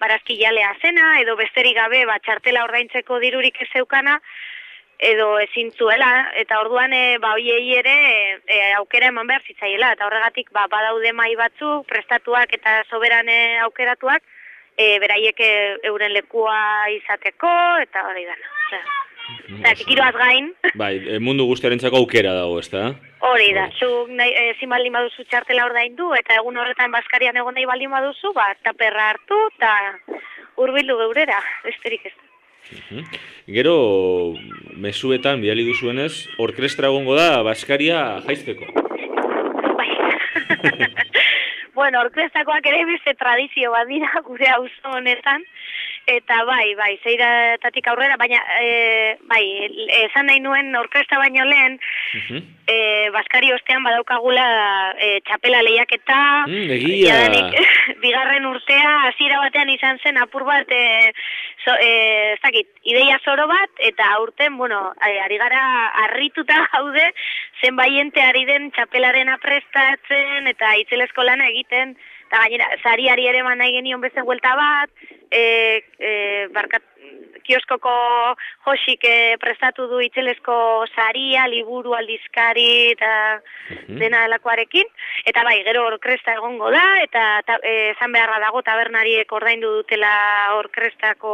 barazki jalea zena, edo besterik gabe, ba, txartela ordaintzeko dirurik ez zeukana, edo ezin zuela, eta orduan e, ba hoiei ere e, aukera eman behar zitzaiela, eta horregatik ba, badaude mai batzuk, prestatuak eta soberan aukeratuak, e, beraiek euren lekua izateko, eta hori dana. Osea, Eta zikiroaz gain, Bai, mundu guztiarentzako aukera dago, ezta? hori da, zuk nahi, e, ezin baldin baduzu txartela ordaindu, eta egun horretan baskarian egon nahi baldin baduzu, ba, taperra hartu, eta hurbildu geurera, besterik ez. Gero, mezuetan, bidali duzuenez, orkestra egongo da Baskaria jaizteko. (laughs) Bueno, orkestakoak ere beste tradizio bat dira gure auzo honetan. Eta bai, bai, zeiratatik aurrera, baina, e, bai, esan nahi nuen orkesta baino lehen, e, Baskari ostean badaukagula e, txapela lehiaketa, Mm, egia. jadanik, (laughs) bigarren urtea, hasiera batean izan zen apur bat, e, so, e, ez dakit, ideia zoro bat, eta aurten, bueno, e, ari gara harrituta (laughs) gaude, zenbait jente ari den txapelaren aprestatzen, eta itzelezko lana egiten, eta gainera, sariari ere eman nahi genion beste buelta bat, e, e, barkat, kioskoko josik e, prestatu du itzelezko saria, liburu aldizkari eta dena delakoarekin. Eta bai, gero orkresta egongo da, eta ta, e, esan beharra dago tabernariek ordaindu dutela orkrestako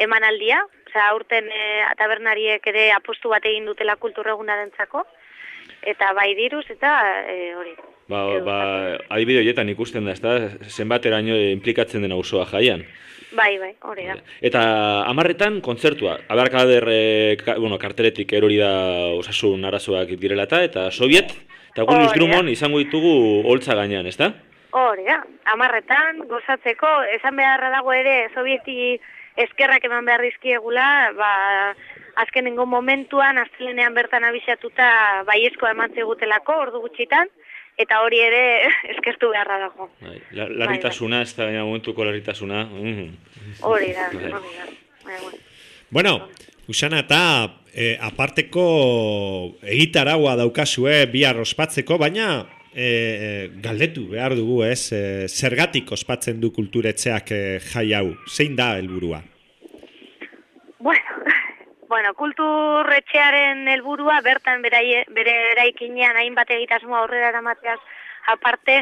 emanaldia. Osea, aurten e, tabernariek ere apostu bat egin dutela kulturregunarentzako. Eta bai diruz eta e, hori. Ba, ba, adibide horietan ikusten da, ezta? Zenbateraino implikatzen den auzoa jaian. Bai, bai, hori da. Eta amarretan kontzertua. Abarkader, e, ka, bueno, karteletik erori da osasun arazoak direla eta, eta Soviet, eta da. Drummond izango ditugu holtza gainean, ezta? Hori da, amarretan, gozatzeko, esan beharra dago ere, sovieti eskerrak eman behar dizkiegula, ba, azkenengo momentuan, astelenean bertan abisatuta baiezkoa eman zigutelako, ordu gutxitan, eta hori ere (laughs) eskertu beharra dago. Bai, la, larritasuna, ez da baina momentuko larritasuna. Mm. Hori da, Bai. hori da. Bai, bueno. Bueno, Usana eta e, aparteko egitaragua daukazue bihar ospatzeko, baina e, galdetu behar dugu ez, e, zergatik ospatzen du kulturetzeak e, jai hau, zein da helburua? Bueno, bueno, kulturretxearen helburua bertan beraie, bere eraikinean hainbat egitasmoa aurrera eramateaz aparte,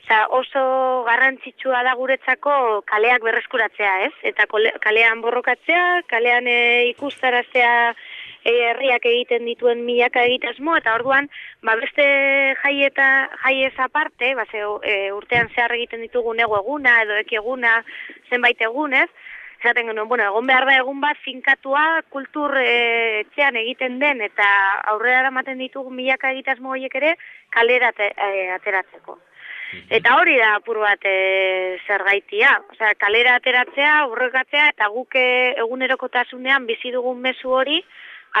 Osa, oso garrantzitsua da guretzako kaleak berreskuratzea, ez? Eta kalean borrokatzea, kalean e, ikustaraztea e, herriak egiten dituen milaka egitasmo, eta orduan, ba beste jaieta, jaiez aparte, ba, ze, e, urtean zehar egiten ditugu nego eguna edo eki eguna zenbait egunez, esaten genuen, bueno, egon behar da egun bat finkatua kultur e, etxean egiten den eta aurrera eramaten ditugu milaka egitasmo horiek ere kalera ate- e, ateratzeko. Eta hori da apur bat e, zergaitia. Osea, kalera ateratzea, urrekatzea eta guk egunerokotasunean bizi dugun mezu hori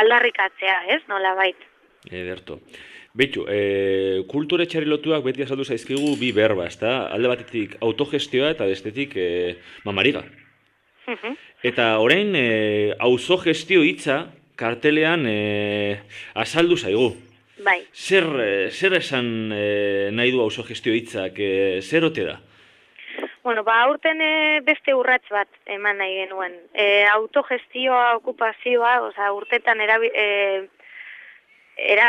aldarrikatzea, ez? Nola bait. Ederto. Beitu, e, kulturetxari lotuak beti azaldu zaizkigu bi berba, ezta? Alde batetik autogestioa eta bestetik e, mamariga. Eta orain e, auzogestio hitza kartelean e, azaldu zaigu. Bai. Zer, e, zer esan e, nahi du auzogestio hitzak, e, zer ote da? Bueno, ba, aurten e, beste urrats bat eman nahi genuen. E, autogestioa, okupazioa, osea, urtetan erabi, e, era,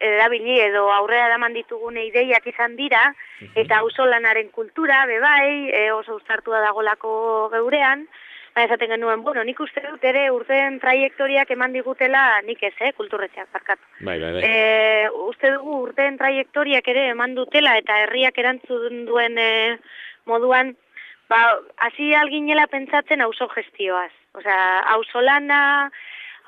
erabili edo aurrera eraman ditugun ideiak izan dira, eta auzolanaren kultura, bebai, e, oso uztartua dagolako geurean, Ba, esaten genuen, bueno, nik uste dut ere urteen traiektoriak eman digutela nik ez, eh, kulturretxeak barkatu. Bai, bai, bai. E, uste dugu urteen traiektoriak ere eman dutela eta herriak erantzun duen e, moduan, ba, hasi alginela pentsatzen auzo gestioaz. Osea, auzolana,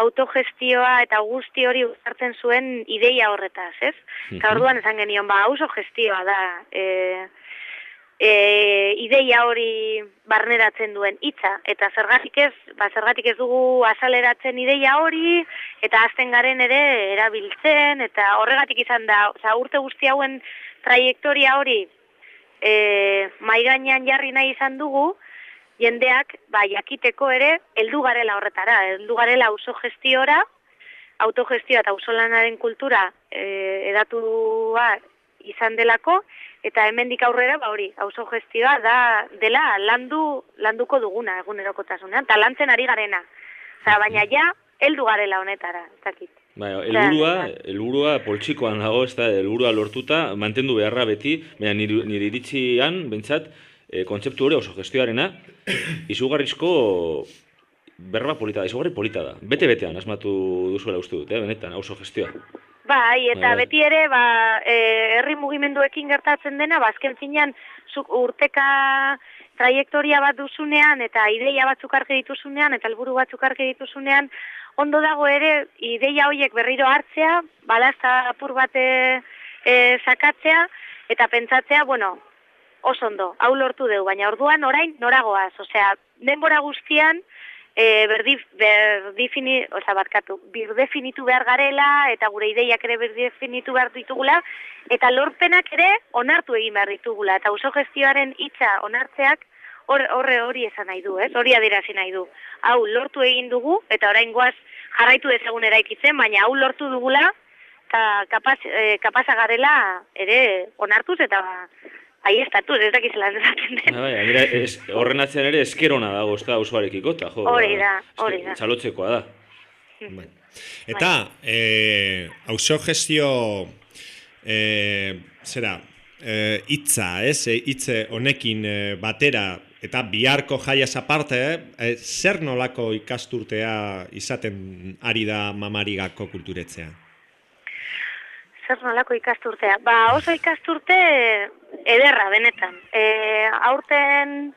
autogestioa eta guzti hori uztartzen zuen ideia horretaz, ez? Eta Mhm. orduan esan genion, ba, auzo gestioa da. E, e, ideia hori barneratzen duen hitza eta zergatik ez, ba, zergatik ez dugu azaleratzen ideia hori eta azten garen ere erabiltzen eta horregatik izan da, osea urte guzti hauen traiektoria hori e, mai gainean jarri nahi izan dugu jendeak ba jakiteko ere heldu garela horretara, heldu garela auzo gestiora, autogestioa eta auzolanaren kultura e, edatua izan delako eta hemendik aurrera ba hori auzo gestioa da dela landu landuko duguna egunerokotasunean ta lantzen ari garena. Osea, baina ja heldu garela honetara, ez dakit. Bai, helburua, helburua poltsikoan dago, ez da, helburua lortuta, mantendu beharra beti, baina nire, nire iritzian, bentsat, e, kontzeptu hori oso gestioarena, izugarrizko berba polita da, izugarri polita da. Bete-betean, asmatu duzuela uste dut, eh, benetan, oso gestioa. Bai, eta Bai, bai. beti ere, ba, e, herri mugimenduekin gertatzen dena, ba, azken finean, zuk urteka traiektoria bat duzunean, eta ideia batzuk argi dituzunean, eta helburu batzuk argi dituzunean, ondo dago ere, ideia horiek berriro hartzea, balazta apur bat e, e, sakatzea, eta pentsatzea, bueno, oso ondo, hau lortu dugu, baina orduan orain noragoaz, osea, denbora guztian, e, berdi, berdifini, osea, barkatu, birdefinitu behar garela, eta gure ideiak ere birdefinitu behar ditugula, eta lorpenak ere onartu egin behar ditugula, eta oso gestioaren hitza onartzeak, hor- horre hori esan nahi du, ez? Hori adierazi nahi du. Hau lortu egin dugu, eta orain goaz jarraitu dezagun eraikitzen, baina hau lortu dugula, eta kapaz, e, kapaza garela ere onartuz, eta ahi estatuz, ez dakizela esaten den. Bai, gainera, es, horren atzean ere eskerona dago, ez da, usuarekiko, eta jo, Hori da, hori da. txalotzekoa da. Eta, eh, auzo gestio, eh, zera, eh, hitza, ez, eh, hitze honekin eh, batera, eta biharko jaiaz aparte, eh, zer nolako ikasturtea izaten ari da mamarigako kulturetzea? Zer nolako ikasturtea? Ba, oso ikasturte ederra, benetan. E, aurten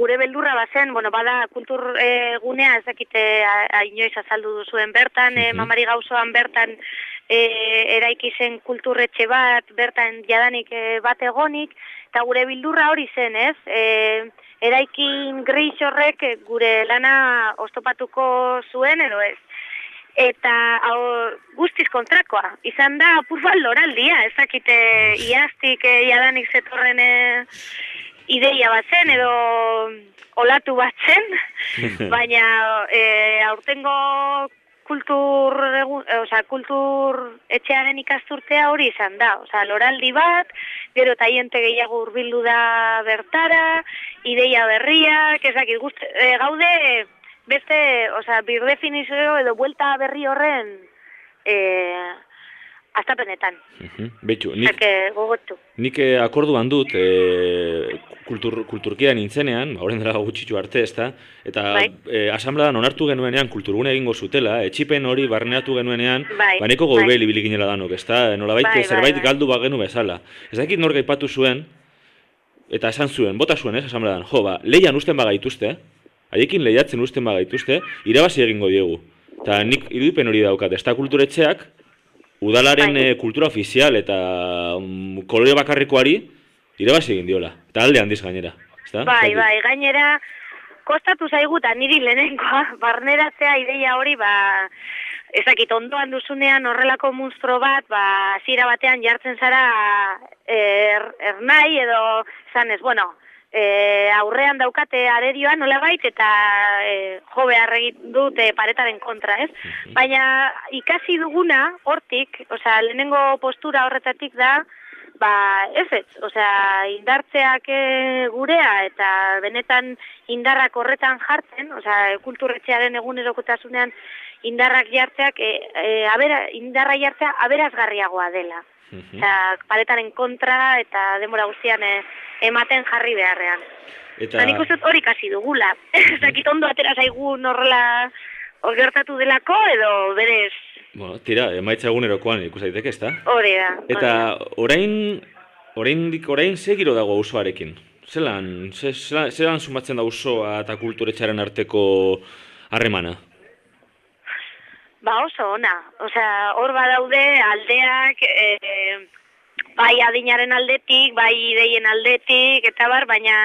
gure beldurra bazen, bueno, bada kultur e, gunea, ez dakite inoiz azaldu duzuen bertan, e, mamari gauzoan bertan e, eraiki zen kulturretxe bat, bertan jadanik e, bat egonik, eta gure bildurra hori zen, ez? E, eraikin gris horrek gure lana ostopatuko zuen, edo ez? Eta hau, guztiz kontrakoa. Izan da apur bat loraldia, ez dakite iaztik eh, jadanik zetorren eh, ideia bat zen edo olatu bat zen, (laughs) baina eh, aurtengo kultur, eh, osea, kultur etxearen ikasturtea hori izan da. Osea, loraldi bat, gero eta hiente gehiago hurbildu da bertara, ideia berriak, ezakit, guzti, eh, gaude beste, osea, birdefinizio edo buelta berri horren eh, astapenetan. Mhm. Betxu, nik, que gogotu. nik eh, akorduan dut, eh, kultur, kulturkia nintzenean, ba, horren dela gutxitu arte, ezta? Eta Bai. eh, asamblean onartu genuenean kulturgune egingo zutela, etxipen hori barneatu genuenean, Bai, baneko bai. goibel ibili ginela danok, ezta? Nolabait Bai, bai, zerbait bai. galdu bagenu bezala. Ez dakit nork aipatu zuen, eta esan zuen, bota zuen, ez, asamblean, jo, ba, leian usten bagaituzte, haiekin lehiatzen usten bagaituzte, irabazi egingo diegu. Eta nik irudipen hori daukat, ez da kulturetxeak, udalaren eh, kultura ofizial eta um, kolore bakarrikoari irabazi egin diola. Eta alde handiz gainera. Ezta? Bai, bai, gainera, kostatu zaigu eta niri lehenengoa, (laughs) barneratzea ideia hori, ba, ezakit ondoan duzunean horrelako monstro bat, ba, hasiera batean jartzen zara er, ernai edo zanez, bueno, e, aurrean daukate arerioa nola bait, eta e, jo behar dute paretaren kontra, ez? Baina ikasi duguna hortik, osea, lehenengo postura horretatik da, ba, ez ez, osea, indartzeak e, gurea eta benetan indarrak horretan jartzen, osea, kulturretxearen egunerokotasunean indarrak jartzeak, e, e, abera, indarra jartzea aberazgarriagoa dela. Osea, paretaren kontra eta denbora guztian e, ematen jarri beharrean. Eta, Eta nik uste hori kasi dugula. (laughs) Ez dakit ondo atera zaigun horrela hor gertatu delako edo berez bueno, tira, emaitza egunerokoan ikus daiteke, ezta? hori da. Eta orain, orain, orain ze giro dago auzoarekin? Zelan, ze, zelan, zelan sumatzen da auzoa eta kulturetxaren arteko harremana? Ba oso ona, osea, hor badaude aldeak, e, bai adinaren aldetik, bai ideien aldetik, eta bar, baina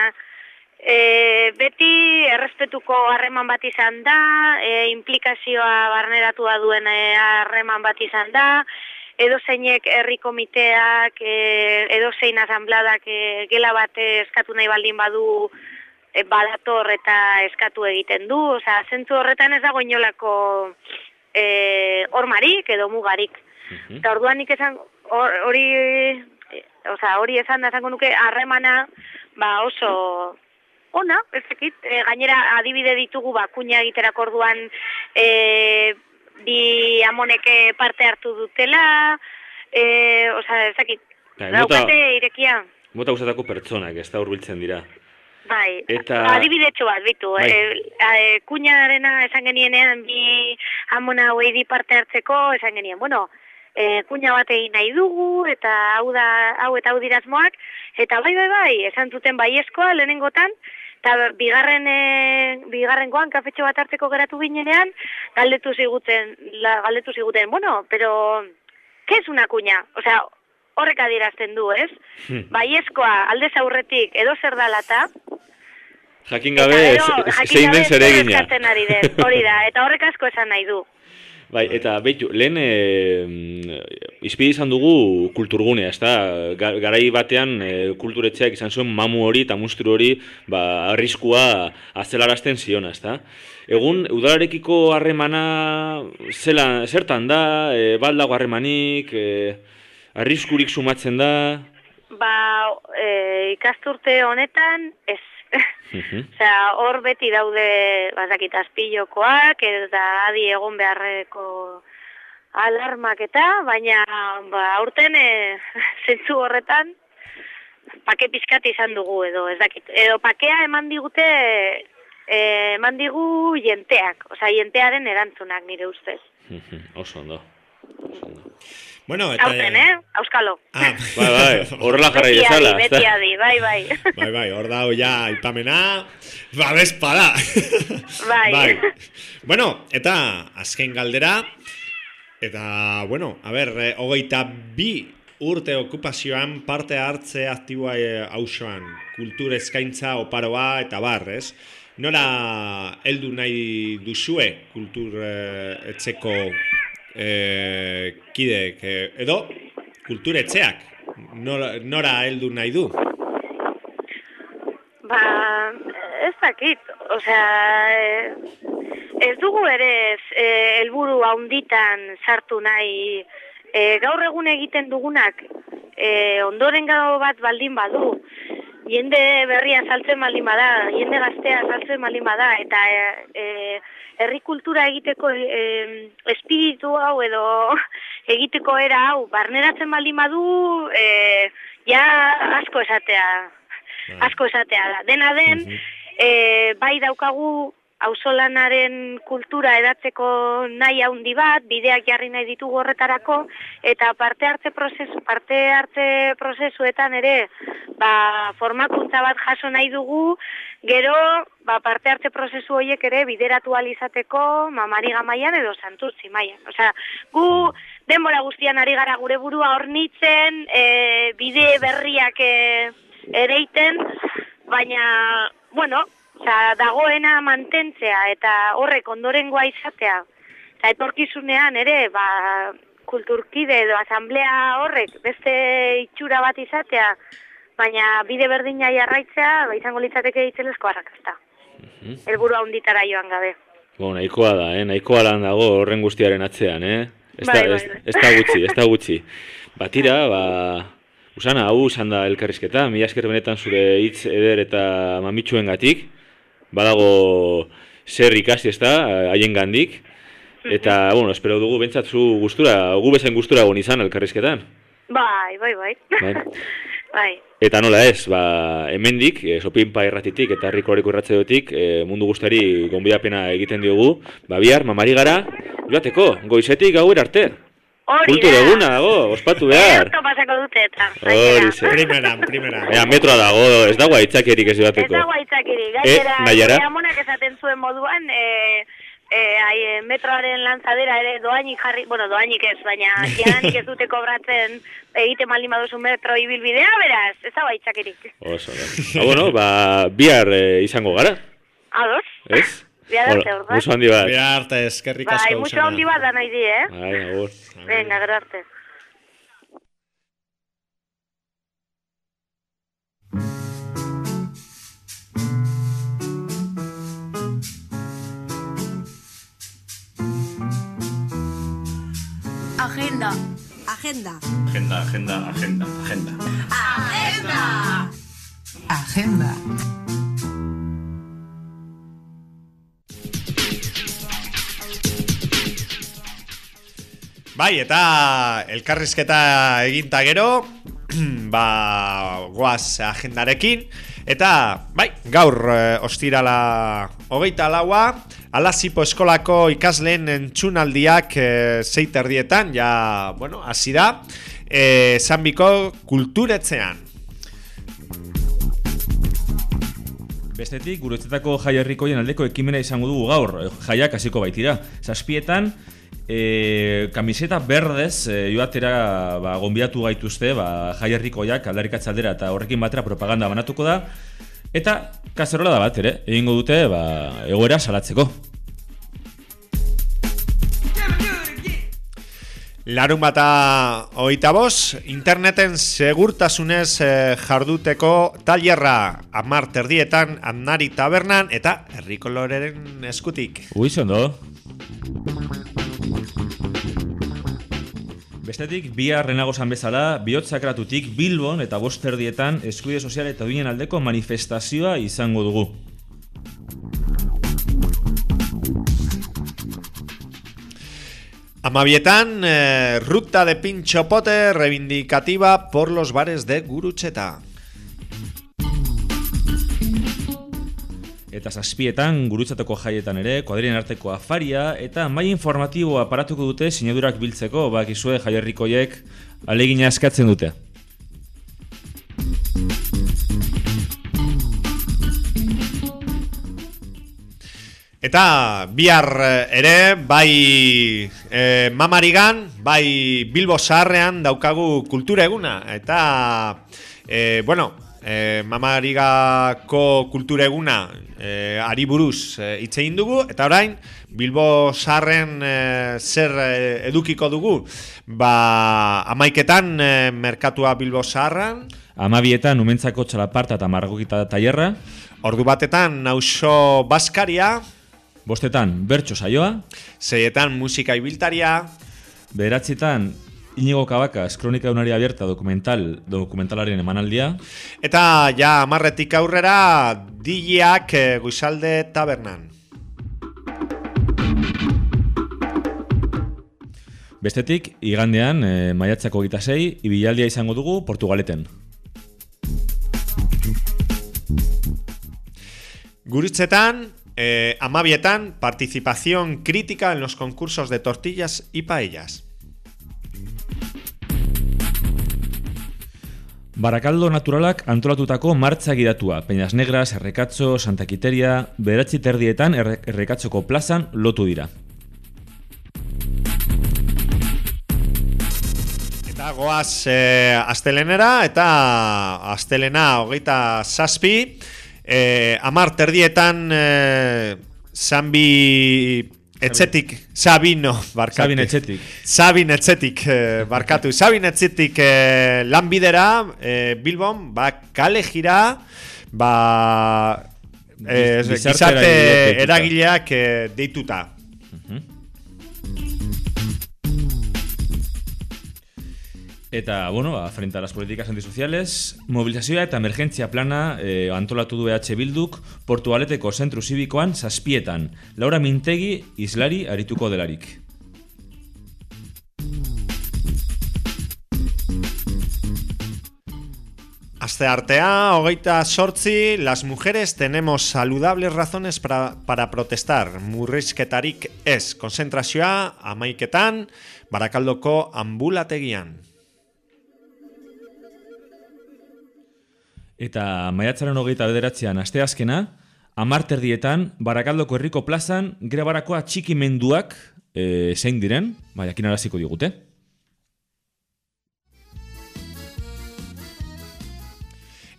e, beti errespetuko harreman bat izan da, e, implikazioa barneratua duen harreman bat izan da, edo zeinek herri komiteak, e, edo zein asambladak e, gela bat eskatu nahi baldin badu e, badator eta eskatu egiten du, osea, zentzu horretan ez dago inolako e, hormarik edo mugarik. Eta orduan nik esan hor- hori e, osea, hori esan da esango nuke harremana ba oso ona, ez dakit, e, gainera adibide ditugu ba kuña egiterako orduan e, bi amoneke parte hartu dutela, e, osea, ez dakit, mota, daukate irekia. mota guztatako pertsonak, ez da hurbiltzen dira. Bai, Eta- adibidetxo bat, bitu. Bai. E, e, kuñarena esan genienean bi amona hauei di parte hartzeko, esan genien, bueno, e, kuña bat egin nahi dugu, eta hau da, hau eta hau dirazmoak, eta bai, bai, bai, esan zuten baiezkoa lehenengotan, eta bigarren, e, bigarrengoan kafetxo bat hartzeko geratu ginenean, galdetu ziguten, la, galdetu ziguten, bueno, pero, ¿qué es una kuña? O sea, horrek adierazten du, ez? Baiezkoa aldez aurretik edo zer dalata, Jakin gabe, zein den zer den, hori da, eta horrek asko esan nahi du. Bai, eta behitu, lehen e, izpide izan dugu kulturgunea, ez da? Ga- Garai batean e, kulturetxeak izan zuen mamu hori eta munstru hori ba, arriskua azelarazten ziona, ez da? Egun, udalarekiko harremana zela, zertan da, e, baldago harremanik, e, arriskurik sumatzen da... Ba, e, ikasturte honetan, ez. (laughs) Osea, hor beti daude, bazakit, azpilokoak, eta adi egon beharreko alarmak eta, baina, ba, aurten, e, (laughs) zentzu horretan, pake pizkat izan dugu edo, ez dakit. Edo pakea eman digute, e, eman digu jenteak, osea, jentearen erantzunak nire ustez. Oso ondo. Bueno, eta... Aurten, eh? Auskalo. Ah, (laughs) Bai, bai, horrela jarrai dezala. beti adi, bai, bai. (laughs) Bai, bai, hor dago ja aipamena, babespada. (laughs) Bai. Bueno, eta azken galdera, eta, bueno, a ber, eh, hogeita bi urte okupazioan parte hartze aktiboa eh, hausoan, kultur eskaintza oparoa eta bar, ez? Nora heldu nahi duzue kultur eh, etzeko eh, kideek, eh, edo kultur etxeak, nora, nora heldu nahi du? Ba, ez dakit, osea, eh, ez dugu ere helburu haunditan sartu nahi, eh, gaur egun egiten dugunak, eh, ondoren gau bat baldin badu, jende berria saltzen baldin bada, jende gaztea saltzen baldin bada, eta eh, eh, herri kultura egiteko eh, espiritu hau edo (laughs) egiteko era hau barneratzen baldin badu, eh, ja asko esatea asko esatea da. Dena den, e, bai daukagu auzolanaren kultura edatzeko nahi handi bat, bideak jarri nahi ditugu horretarako, eta parte hartze prozesu, parte hartze prozesuetan ere, ba, formakuntza bat jaso nahi dugu, gero, ba, parte hartze prozesu horiek ere bideratu alizateko mamariga mailan edo santurtzi mailan. Osea, gu denbora guztian ari gara gure burua hornitzen, e, bide berriak e, ereiten, baina, bueno, oza, dagoena mantentzea eta horrek ondorengoa izatea, eta etorkizunean ere, ba, kulturkide edo asamblea horrek beste itxura bat izatea, baina bide berdina jarraitzea, ba, izango litzateke itzelesko harrakazta. Helburu handitara joan gabe. Bo, nahikoa da, eh? nahikoa lan dago horren guztiaren atzean, eh? Ez da, Bai, bai, ez, bai. ez da gutxi, ez da gutxi. Batira, ba, Usana, hau izan da elkarrizketa, mila esker benetan zure hitz eder eta mamitxuen gatik. Badago zer ikasi ez da, haien gandik. Eta, bueno, espero dugu bentsat zu gustura, gu bezain gustura egon izan elkarrizketan. Bai, bai, bai. Bai. (laughs) bai. Eta nola ez, ba, hemendik, e, sopinpa irratitik eta herriko horreko irratzeotik, e, mundu guztari gonbidapena egiten diogu, ba, bihar, mamari gara, joateko, goizetik gauer arte. Hori Kultur eguna dago, ospatu behar. Erto pasako dute eta. Hori ze. Primeran, primeran. Ea, metroa dago, ez dago aitzakerik ez Ez joateko. dago aitzakiri, gainera, Eh, Naiara? gure amonak esaten zuen moduan, e, E, ai, e, metroaren lanzadera ere doainik jarri, bueno, doainik ez, baina jadanik ez dute kobratzen egiten baldin baduzu metro ibilbidea, beraz, ez hau aitzakerik. Oso, da. Ah, bueno, ba, bihar eh, izango gara, Ados? ez? Orduan. musu handi bat. Bihar arte, eskerrik Bai, mucho handi bat da nahi di, eh? Bai, agur. Venga, gero arte. Agenda. Agenda. Agenda, agenda, agenda, agenda. Agenda. Agenda. Bai, eta elkarrizketa eginta gero, (clears throat) ba, goaz agendarekin, eta, bai, gaur eh, ostirala hogeita laua, alazipo eskolako ikasleen entzunaldiak eh, zeit erdietan, ja, bueno, hasi da, eh, zanbiko kulturetzean. Bestetik, guretzetako jai herrikoien aldeko ekimena izango dugu gaur, eh, jaiak hasiko baitira. Zazpietan, e, kamiseta berdez e, joatera ba, gonbiatu gaituzte ba, jai herrikoiak aldarikatze aldera eta horrekin batera propaganda banatuko da. Eta kazerola da bat ere, egingo dute ba, egoera salatzeko. Larun bata hogeita bost, interneten segurtasunez eh, jarduteko tailerra amar terdietan Annari tabernan eta herrikoloreren eskutik. Ui, ondo. Bestetik, bihar renagozan bezala, bihotzakratutik Bilbon eta bost erdietan eskubide sozial eta duinen aldeko manifestazioa izango dugu. Amabietan, eh, ruta de pinchopote reivindicativa por los bares de Gurutzeta. Eta zazpietan, gurutzateko jaietan ere, kuadrien arteko afaria, eta mai informatiboa aparatuko dute sinadurak biltzeko, bakizue jaierrikoiek alegina eskatzen dute. Eta bihar eh, ere, bai e, mamarigan, bai Bilbo zaharrean daukagu kultura eguna. Eta, e, bueno, e, mamarigako kultura eguna e, ari buruz e, hitz egin dugu. Eta orain, Bilbo zaharren e, zer e, edukiko dugu? Ba, amaiketan e, merkatua Bilbo zaharran. Amabietan, umentzako txalaparta eta margokita tailerra. Ordu batetan, nauso baskaria. Bostetan, bertso saioa. Seietan, musika ibiltaria. Bederatzitan, Inigo Kabakaz, Kronika Eunari Abierta dokumental, dokumentalaren emanaldia. Eta ja amarretik aurrera, dileak e, guizalde tabernan. Bestetik, igandean, e, maiatzako gita zei, ibilaldia izango dugu Portugaleten. Guritzetan, eh, amabietan, participación crítica en los concursos de tortillas y paellas. Barakaldo naturalak antolatutako martza gidatua, Peñas Negras, Errekatzo, Santa Quiteria, beratzi terdietan erre, Errekatzoko plazan lotu dira. Eta goaz eh, astelenera, eta astelena hogeita zazpi, eh, amar terdietan eh, Zambi etzetik, Sabino, barkatu. Sabin etxetik. Sabin etzetik, eh, barkatu. Sabin etzetik eh, lanbidera, eh, Bilbon, ba, kale jira, ba, eh, Giz- gizarte eragileak eh, deituta. Eta, bueno, ba, frente a las políticas antisociales, mobilizazioa eta emergentzia plana eh, antolatu du EH Bilduk Portugaleteko zentru zibikoan zazpietan. Laura Mintegi islari arituko delarik. Aste artea, hogeita sortzi, las mujeres tenemos saludables razones para, para protestar. Murrizketarik ez, konzentrazioa, amaiketan, barakaldoko ambulategian. Eta maiatzaren hogeita bederatzean asteazkena, amarterdietan, Barakaldoko herriko plazan, grebarako atxikimenduak e, zein diren, bai, jakin araziko digute.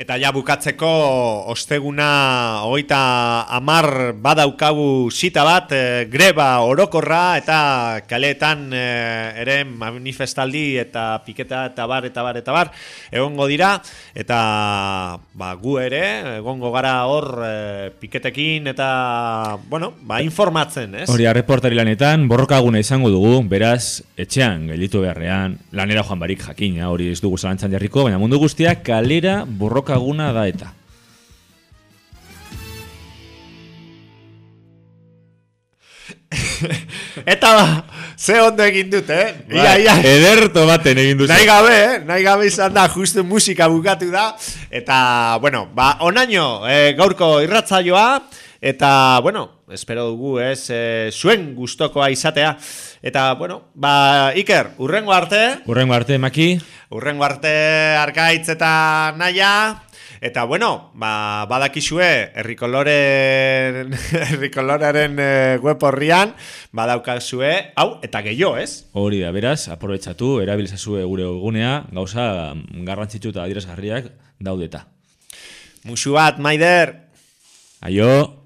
Eta ja bukatzeko osteguna hogeita amar badaukagu sita bat, e, greba orokorra eta kaleetan e, ere manifestaldi eta piketa eta bar eta bar eta bar egongo dira eta ba, gu ere egongo gara hor e, piketekin eta bueno, ba, informatzen, ez? Hori, reportari lanetan, borrokaguna izango dugu, beraz, etxean, gelditu beharrean, lanera joan barik jakina, hori ez dugu zalantzan jarriko, baina mundu guztiak kalera borrokaguna da eta. (laughs) Eta ba, ze ondo egin dut, eh? Ia, ia. Ederto baten egin duzu. Nahi gabe, eh? Nahi gabe izan da, justu musika bukatu da. Eta, bueno, ba, onaino, eh, gaurko irratzaioa. Eta, bueno, espero dugu, ez, eh, zuen gustokoa izatea. Eta, bueno, ba, Iker, urrengo arte. Urrengo arte, Maki. Urrengo arte, arkaitz eta naia. Eta, bueno, ba, badakizue, errikoloren, (laughs) errikolorearen e, web horrian, badaukazue, hau, eta gehiago, ez? Hori da, beraz, aprobetsatu, erabilzazue gure egunea, gauza garrantzitsu eta adirazgarriak daudeta. Musu bat, Maider! Aio!